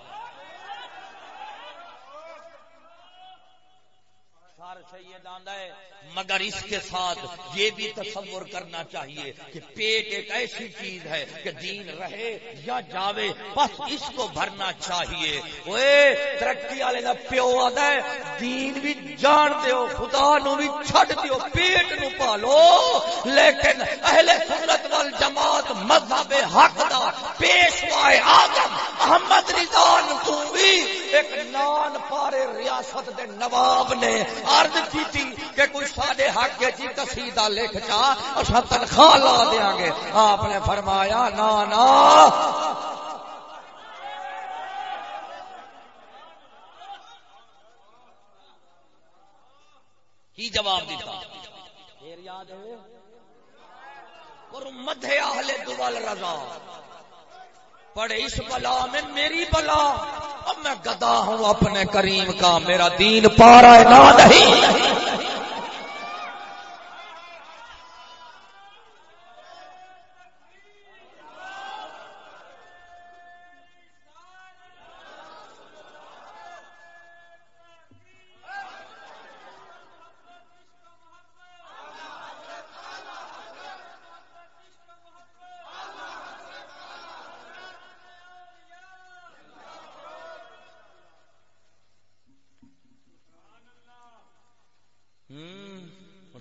سر سید آندا ہے، مگر اس کے ساتھ یہ بھی تصور کرنا چاہیے کہ پیٹ ایک ایسی چیز ہے کہ دین رہے یا جاوے، بس اس کو بھرنا چاہیے۔ اوے ترقی والے دا پیو آدا ہے، دین بھی جان دیو، خدا نو بھی چھڈ دیو، پیٹ نو پالو۔ لیکن اہل سنت والجماعت مذہب حق دا پیشوا اعظم احمد رضا تو بھی ایک نان پارے ریاست دے نواب نے عرض کی کہ کوئی سارے حق جی کسیدہ لکھ چا اچھا تنخواہ لا دیا گے۔ آپ نے فرمایا، نا نا۔ کی جواب دیتا؟ پھر یاد ہے اور مدھے اہل دول رضا۔ پڑے اس بلا میں میری بلا۔ اب میں گدا ہوں اپنے کریم کا، میرا دین پارا نہ نہیں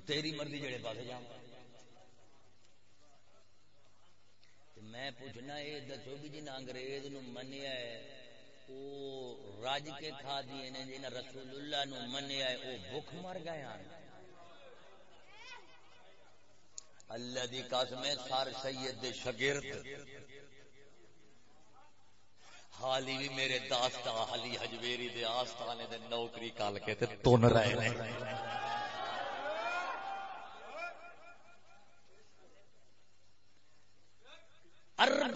تیری مرضی جڑے پاس جا میں پوچھنا یہ دسو بھی جن انگریز نو منیا ہے وہ رج کے کھا دیے نے جن رسول اللہ نو منیا ہے وہ بھوک مر گئے اللہ دی قسم سر سید دے شاگرد۔ حالی بھی میرے داستا حالی حجویری دے آستانے دے نوکری کال کے تے تن رہے ہیں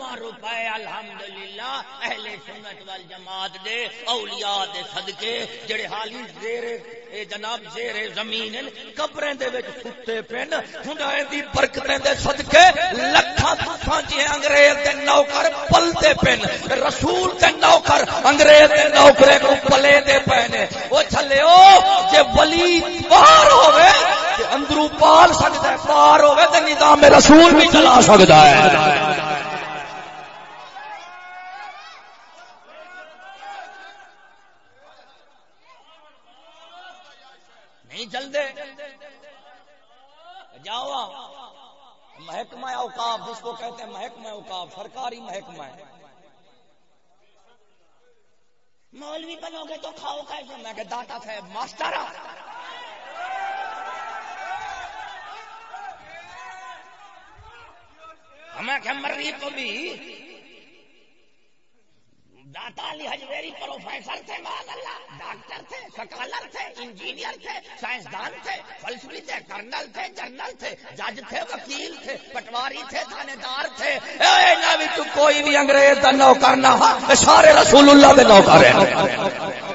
اربا روپے، الحمدللہ، اہل سنت والجماعت دے اولیاء دے صدقے جڑے حالی زیر اے جناب زیر زمین قبریں دے وچ ستے پن خدائے دی برکتیں دے صدقے، لکھاں تساں جے جی انگریز دے نوکر پلتے پن رسول دے نوکر انگریز دے نوکرے کو پلے دے پنے او چھلیو جے ولی باہر ہوے تے اندروں پال سکدا ہے باہر ہوے تے نظام رسول بھی چلا سکدا ہے نہیں چل دے جاؤ محکمہ اوقاف جس کو کہتے ہیں محکمہ اوقاف سرکاری محکمہ ہے۔ مولوی بنو گے تو کھاؤ کیسے میں کہ داتا صاحب ماسٹر۔ ہمیں کہ مری تو بھی داتا علی حجویری پروفیسر تھے اللہ، ڈاکٹر تھے، سکالر تھے، انجینئر تھے، سائنسدان تھے، فلسفی تھے، کرنل تھے جنرل تھے، جج تھے، وکیل تھے، پٹواری تھے تھانے دار تھے تو کوئی بھی انگریز کا نوکر نہ سارے رسول اللہ کے نوکر ہیں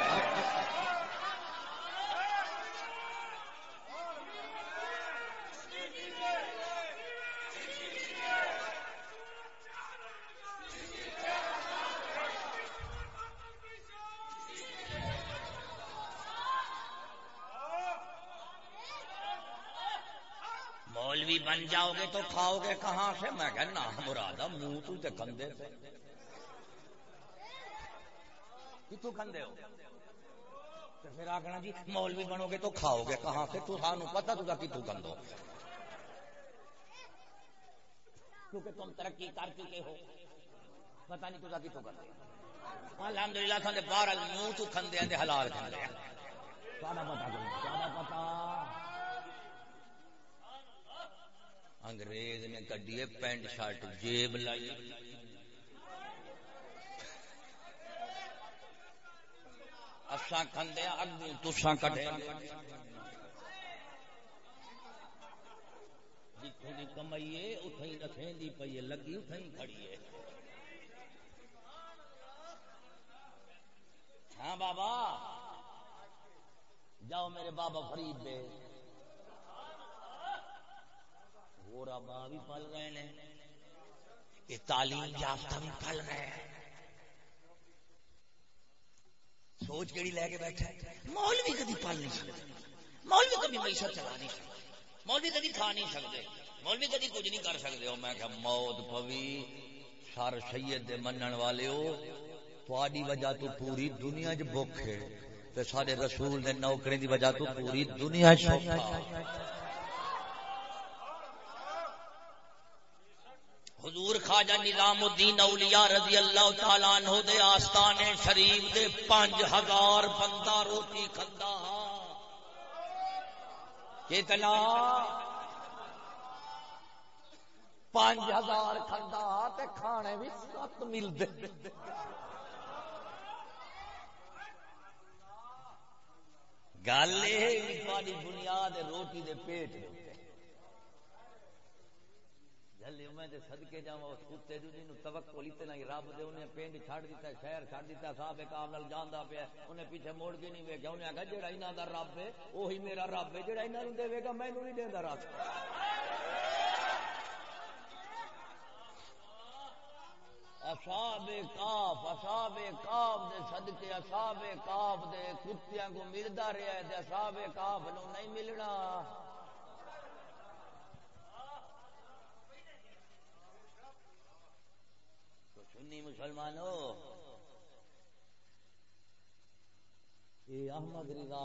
گے گے کہاں سے؟ میں کہنا مراد منہ تو کندے سے کتوں کندے ہو؟ تو پھر آخنا جی مولوی بنو گے تو کھاؤ گے کہاں سے؟ تو سانو پتا تو کتوں کندو کیونکہ تم ترقی کر چکے ہو۔ پتا نہیں تو کتوں کندے الحمد للہ سارے باہر منہ تو کھندے حلال کھندے پتا پتا انگریز نے کڈی پینٹ شرٹ، جیب لائی۔ اساں کھندے اگوں تساں کڈے۔ جتھوں دی کمائیے اتھیں نتھیں دی پئی لگی اتھیں کھڑی ہے۔ ہاں بابا، جاؤ میرے بابا فرید دے۔ غورابا بھی پل رہے ہیں یہ تعلیم یافتہ بھی پل رہے ہیں۔ سوچ کیڑی لے کے بیٹھا ہے۔ مولوی کدی پل نہیں سکتے۔ مولوی کبھی معیشت چلا نہیں سکتے۔ مولوی کدی کھا نہیں سکتے۔ مولوی کدی کچھ نہیں کر سکتے۔ ہو میں کہ موت پوی، سر سید دے منن والے ہو تھوڑی وجہ تو پوری دنیا چ بک ہے۔ تے سارے رسول دے نوکری دی وجہ تو پوری دنیا چ حضور خواجہ نظام الدین اولیاء رضی اللہ تعالیٰ عنہ دے آستان شریف دے پانچ ہزار بندہ روٹی کھندا کتنا پانچ ہزار کھندا تے کھانے بھی سات ملتے گل یہ بنیاد روٹی دے پیٹ۔ جلے میں دے صدقے جاواں، اس کتے جو جنوں توکل اتنا ہی رب دے، انہیں پنڈ چھڑ دیتا ہے، شہر چھڑ دیتا ہے، صاحب کام نال جاندا پیا انہیں پیچھے موڑ کے نہیں ویکھیا، انہیں کہا جڑا انہاں دا رب ہے وہی میرا رب ہے جڑا انہاں نوں دے گا مینوں نہیں دیندا رب۔ اصحاب کاف اصحاب کاف دے صدقے، اصحاب کاف دے کتیاں کو ملدا رہیا ہے، تے اصحاب کاف نو نہیں ملنا۔ سنی مسلمانوں اے احمد رضا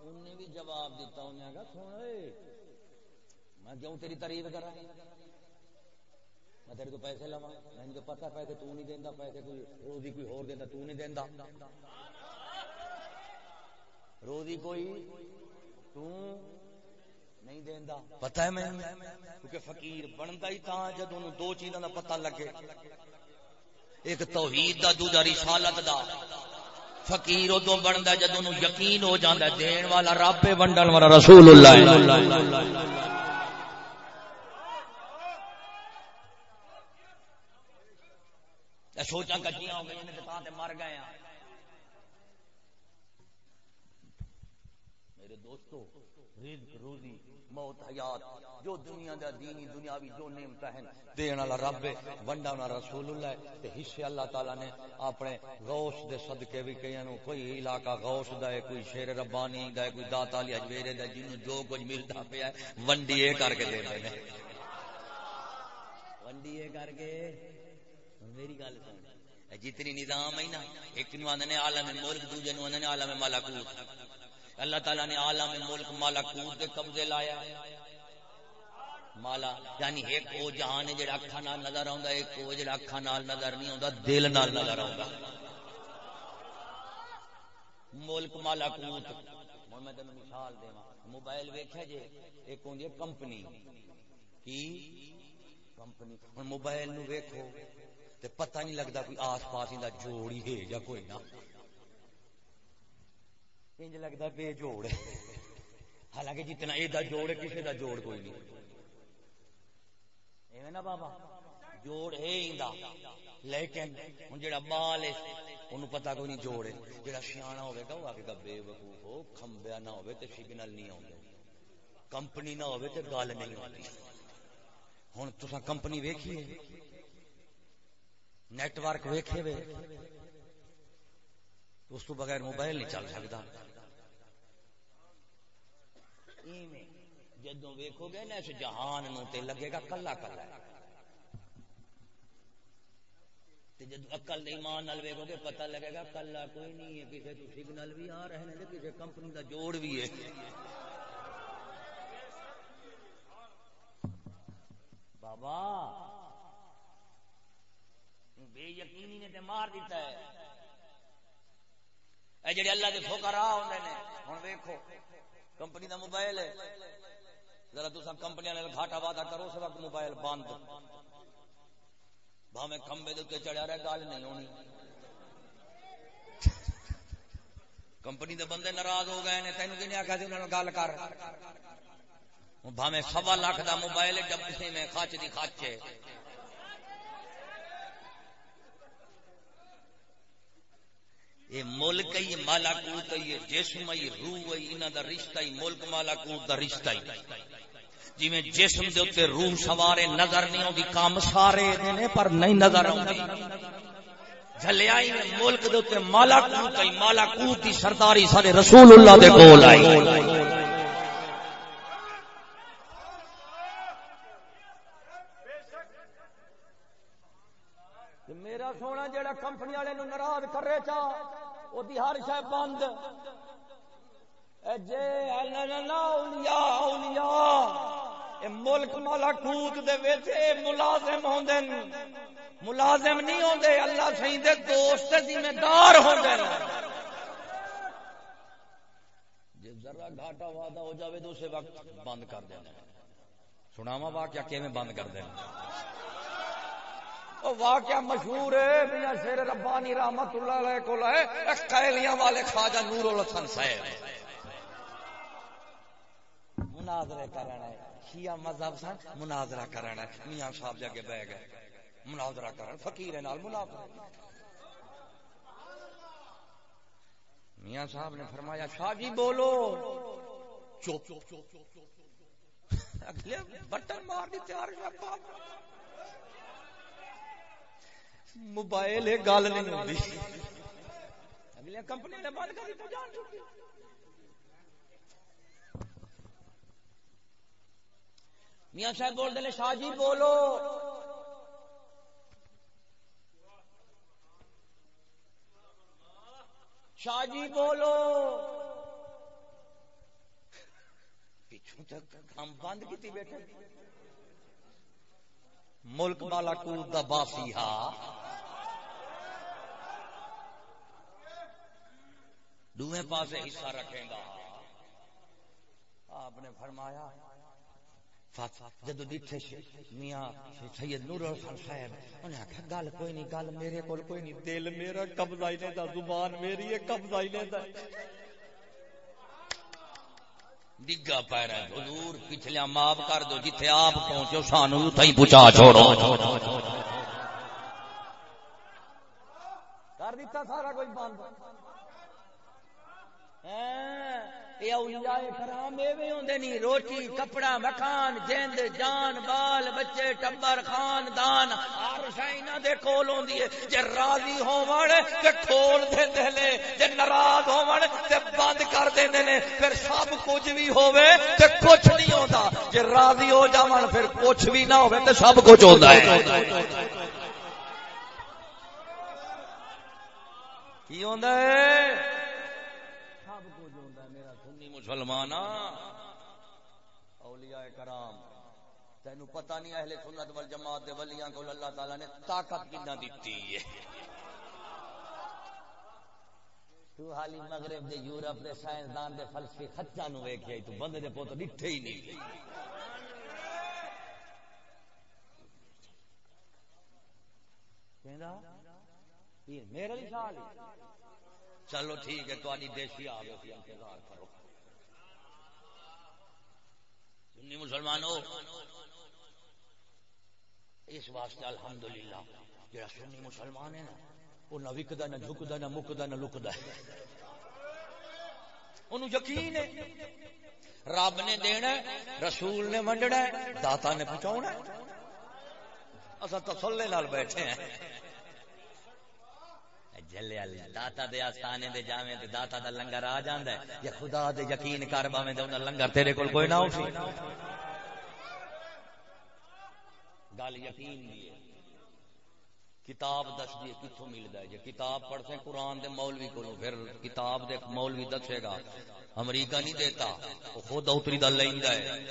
انہیں بھی جواب دیتا انہیں کہا، سن میں کیوں تیری تعریف کرا میں تیرے تو پیسے لوا میں تو پتا پیسے تو نہیں دینا پیسے کوئی روزی کوئی ہور دینا تو نہیں دینا روزی کوئی تو نہیں دینا پتا ہے میں کیونکہ فقیر بنتا ہی تھا جب انہوں دو چیزوں کا پتہ لگے۔ ایک توحید دا، دوجا رسالت دا۔ فقیر ادو بنتا جب انہوں یقین ہو جاتا ہے، دین والا رب ونڈن والا رسول اللہ سوچا کچیاں ہو گئی تے مر گئے ہیں میرے دوستو رزق روزی، موت، حیات، جو دنیا دا دینی، دنیاوی جو نعمت ہیں، دین والا رب ہے، ونڈا والا رسول اللہ تے حصے اللہ تعالی نے اپنے غوث دے صدقے بھی کئی نو کوئی علاقہ غوث دا ہے، کوئی شیر ربانی دا ہے، کوئی دات علی اجمیرے دا جنوں جو کچھ ملتا پیا ہے، ونڈی اے کر کے دے رہے ونڈی اے کر کے میری گل سن۔ جتنی نظام ہے نا، ایک نو آدھے عالم ملک، دوجے نو آدھے عالم مالاکوت اللہ تعالیٰ نے عالم ملک مالا مالاکوت کے قبضے لایا۔ مالا یعنی ایک وہ جہان ہے جڑا اکھا نال نظر آਉਂدا ایک وہ جڑا اکھا نال نظر نہیں آوندا، دل نال نظر آوندا۔ ملک مالاکوت ہن میں تینوں مثال دیواں۔ موبائل ویکھیا جے، ایک ہوندی ہے کمپنی۔ کی؟ کمپنی۔ ہن موبائل نو ویکھو تے پتہ نہیں لگتا کوئی آس پاس دا جوڑ ہی ہے یا کوئی نہ۔ انج لگتا بے جوڑ حالانکہ جتنا یہ جوڑ ہے کسی دا جوڑ کوئی نہیں ایویں نا بابا جوڑ ہے اندا لیکن ہن جڑا بال ہے انہوں پتہ کوئی نہیں جوڑ ہے جڑا سیاںا ہوے گا وہ آ کے بے وقوف ہو کھمبیا نہ ہوے تے سگنل نہیں آوندے کمپنی نہ ہوے تے گل نہیں ہوندی ہن تساں کمپنی ویکھیے نیٹ ورک ویکھے وے اس تو بغیر موبائل نہیں چل سکتا جدو ویکو گے نا اس جہان نو تے لگے گا کلا کلا۔ جدو اکل ایمان نال ویکو گے پتہ لگے گا کلا کوئی نہیں ہے کسی تو سگنل بھی آ رہے ہیں کسی کمپنی کا جوڑ بھی ہے۔ بابا بے یقینی نے تے مار دیتا ہے۔ اے جڑے اللہ دے فقرا ہوندے نے، ہن ویکھو۔ کمپنی دا موبائل ہے۔ ذرا تساں کمپنی والے گھاٹا وعدہ کرو، اس وقت موبائل بند۔ بھاویں کھمبے دے چڑھیا رہے گل نہیں ہونی۔ کمپنی دے بندے ناراض ہو گئے نے، تینوں کی نہیں آخیا انہوں نے گل کر۔ بھاویں سوا لاکھ دا موبائل ہے جب میں، خاچ دی خاچ ہے۔ یہ ملک ہی مالاکوت ہے، یہ جسم ہی روح ہے، انہاں دا رشتہ ہی ملک مالا کوٹ دا رشتہ ہی۔ جی میں جسم دے اوتے روح سوارے نظر نہیں اوندی کام سارے دینے پر نہیں نظر اوندی جھلیا ہی ملک دے اوتے مالاکوت ہے مالاکوت دی سرداری سارے رسول اللہ دے کول آئی۔ جڑا کمپنی والے ناراض کر رہے چا وہ ہر شہ بند۔ جے اولیاء اولیاء ملک ملکوت دے وچ ملازم ہوندے ملازم نہیں ہوندے، اللہ سہی دے دوست ذمہ دار ہوندے جے ذرا گھاٹا وعدہ ہو جاوے تو اسے وقت بند کر دینا۔ سناواں واقعہ کیویں بند کر دینا؟ واقعہ مشہور ہے، میاں شیر ربانی رحمت اللہ علیہ کو ہے قیلیاں والے خواجہ نور الحسن صاحب۔ مناظرے کرنا ہے، شیعہ مذہب سن، مناظرہ کرنا ہے، میاں صاحب جگہ بہ گئے۔ مناظرہ کرنا فقیر نال مناظرہ۔ میاں صاحب نے فرمایا، شاہ جی بولو۔ چپ۔ اگلے بٹن مار دی، تیار موبائل گل نہیں ہوتی اگلے کمپنی نے بند کر جان چکی میاں صاحب بول دے شاہ جی بولو۔ شاہ جی بولو۔ ہم بند کی بیٹھے۔ ملک بالا کو دباسی ہا دوے پاسے حصہ رکھے گا۔ آپ نے فرمایا جدو ڈٹھے میاں سید نور الحسن صاحب انہیں آخیا گل کوئی نہیں، گل میرے کول کوئی نہیں، دل میرا قبضہ ہی نہیں زبان میری ہے، قبضہ ہی نہیں ڈگا پیرا حضور پچھلے معاف کر دو، جتھے آپ پہنچو سانو تھی پہنچا چھوڑو۔ کر دیتا سارا کوئی بند۔ ہاں۔ روٹی، کپڑا، مکان، جند، جان، بال، بچے، ٹبر، خاندان ہر شاہ دے کول آدھی ہے جی راضی ہون تے کھول دے لے جی ناراض ہون تے بند کر دے نے پھر سب کچھ بھی ہوے تے کچھ نہیں ہوتا جی راضی ہو جاون پھر کچھ بھی نہ ہوے تے سب کچھ ہوتا ہے کی ہوتا ہے مسلمان اولیاء کرام، تینو پتہ نہیں اہل سنت والجماعت دے ولیاں کو اللہ تعالی نے طاقت کتنا دیتی ہے۔ تو حالی مغرب دے، یورپ دے، سائنسدان دے فلسفے خچا نو ویکھیا تو بندے دے پوت ڈٹھے ہی نہیں۔ کہندا، یہ میرے خیال چلو ٹھیک ہے تہاڈی دیسی آ گئی انتظار کرو۔ سنی مسلمانوں، اس واسطے الحمدللہ، جڑا سنی مسلمان ہے نا، وہ نہ وکدا، نہ جھکدا، نہ مکدا، نہ لکدا ہے۔ انہوں یقین ہے، رب نے دینا رسول نے ونڈنا داتا نے پہنچاؤنا اصل تسلے نال بیٹھے ہیں۔ جلے داتا دے آستانے دے جاویں تے داتا دا لنگر آ جاندا ہے۔ یا خدا دے یقین کر باویں تے انہاں لنگر تیرے کول کوئی نہ ہو سی۔ گل یقین دی ہے۔ کتاب دس دی کتھوں ملدا ہے۔ جے کتاب پڑھتے ہیں قرآن دے مولوی کولوں، پھر کتاب دے مولوی دسے گا، امریکہ نہیں دیتا، وہ خود اوتری دا لیندا ہے۔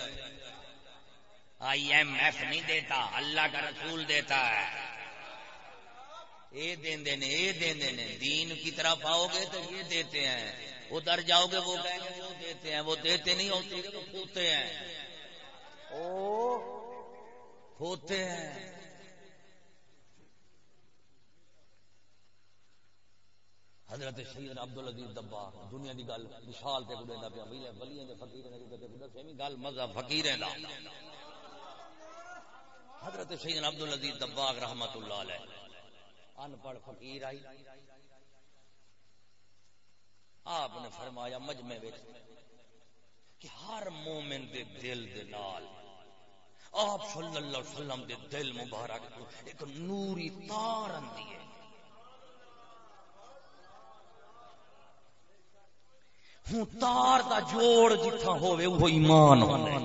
آئی ایم ایف نہیں دیتا، اللہ کا رسول دیتا ہے۔ اے دین دین اے دین دین دین کی طرف آؤ گے تو یہ دیتے ہیں۔ ادھر جاؤ گے وہ کہیں گے وہ دیتے ہیں۔ وہ دیتے نہیں ہوتے تو کھوتے ہیں۔ او۔ کھوتے ہیں۔ حضرت سید عبد العزیز دبا دنیا دی گل مثال تے کوئی دا پیا۔ ولی ولی دے فقیر نے کوئی تے دسے گل مذہب فقیر دا حضرت سید عبد العزیز دبا رحمت اللہ علیہ۔ ان پڑھ فقیر آئی۔ آپ نے فرمایا مجمع کہ ہر مومن دے دل دے نال، آپ صلی اللہ علیہ وسلم دے دل مبارک کو ایک نوری تار اندی ہے۔ ہوں تار دا جوڑ جتھا ہوئے وہ ایمان ہونے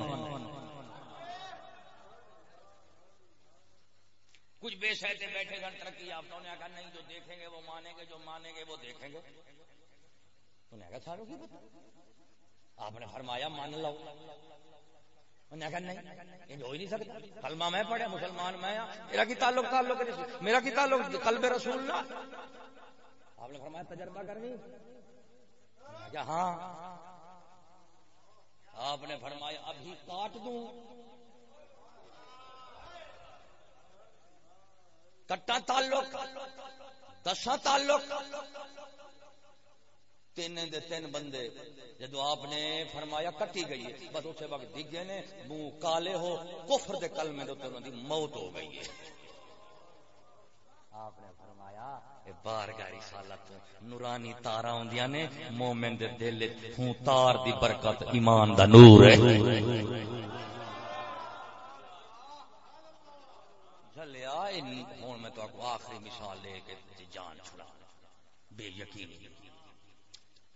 کچھ بے سہتے بیٹھے گھر ترقی یافتہ انہیں کہا، نہیں، جو دیکھیں گے وہ مانیں گے، جو مانیں گے وہ دیکھیں گے۔ انہیں کہا، ساروں کی بتا آپ نے فرمایا، مان لو۔ انہیں کہا، نہیں، یہ ہو ہی نہیں سکتا۔ کلمہ میں پڑھے مسلمان میں ہاں۔ میرا کی تعلق تعلق میرا کی تعلق، قلب رسول اللہ آپ نے فرمایا، تجربہ کرنی۔ ہاں۔ آپ نے فرمایا، ابھی کاٹ دوں۔ کٹا تعلق، دسا تعلق۔ تین دے تین بندے جدو آپ نے فرمایا کٹی گئی ہے، بس اسے وقت ڈگے نے، منہ کالے ہو، کفر دے کلمے دے انہوں دی موت ہو گئی ہے۔ آپ نے فرمایا بار گاری سالت نورانی تارا ہوندیاں نے، مومن دے دل ہوں تار دی برکت، ایمان دا نور ہے۔ چلیا ہوں میں تو آخری مثال لے کے جان چھڑا بے یقینی۔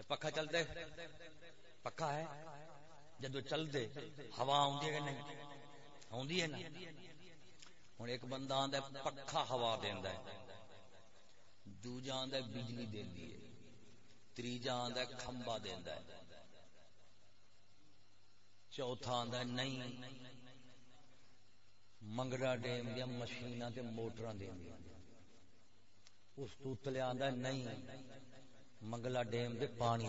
پکا چل دے۔ پکا ہے۔ جدو چل دے، ہوا آدھی ہے نہیں؟ آدھی ہے نا؟ ہوں ایک بندہ آدھا پکا ہوا دینا دوجا آدھا بجلی دینی ہے۔ تیجا آدھا کھمبا دینا چوتھا آندا نہیں۔ منگڑا ڈیم دیا مشین موٹر دیا اس تو تلے آندا نہیں منگلا ڈیم دے پانی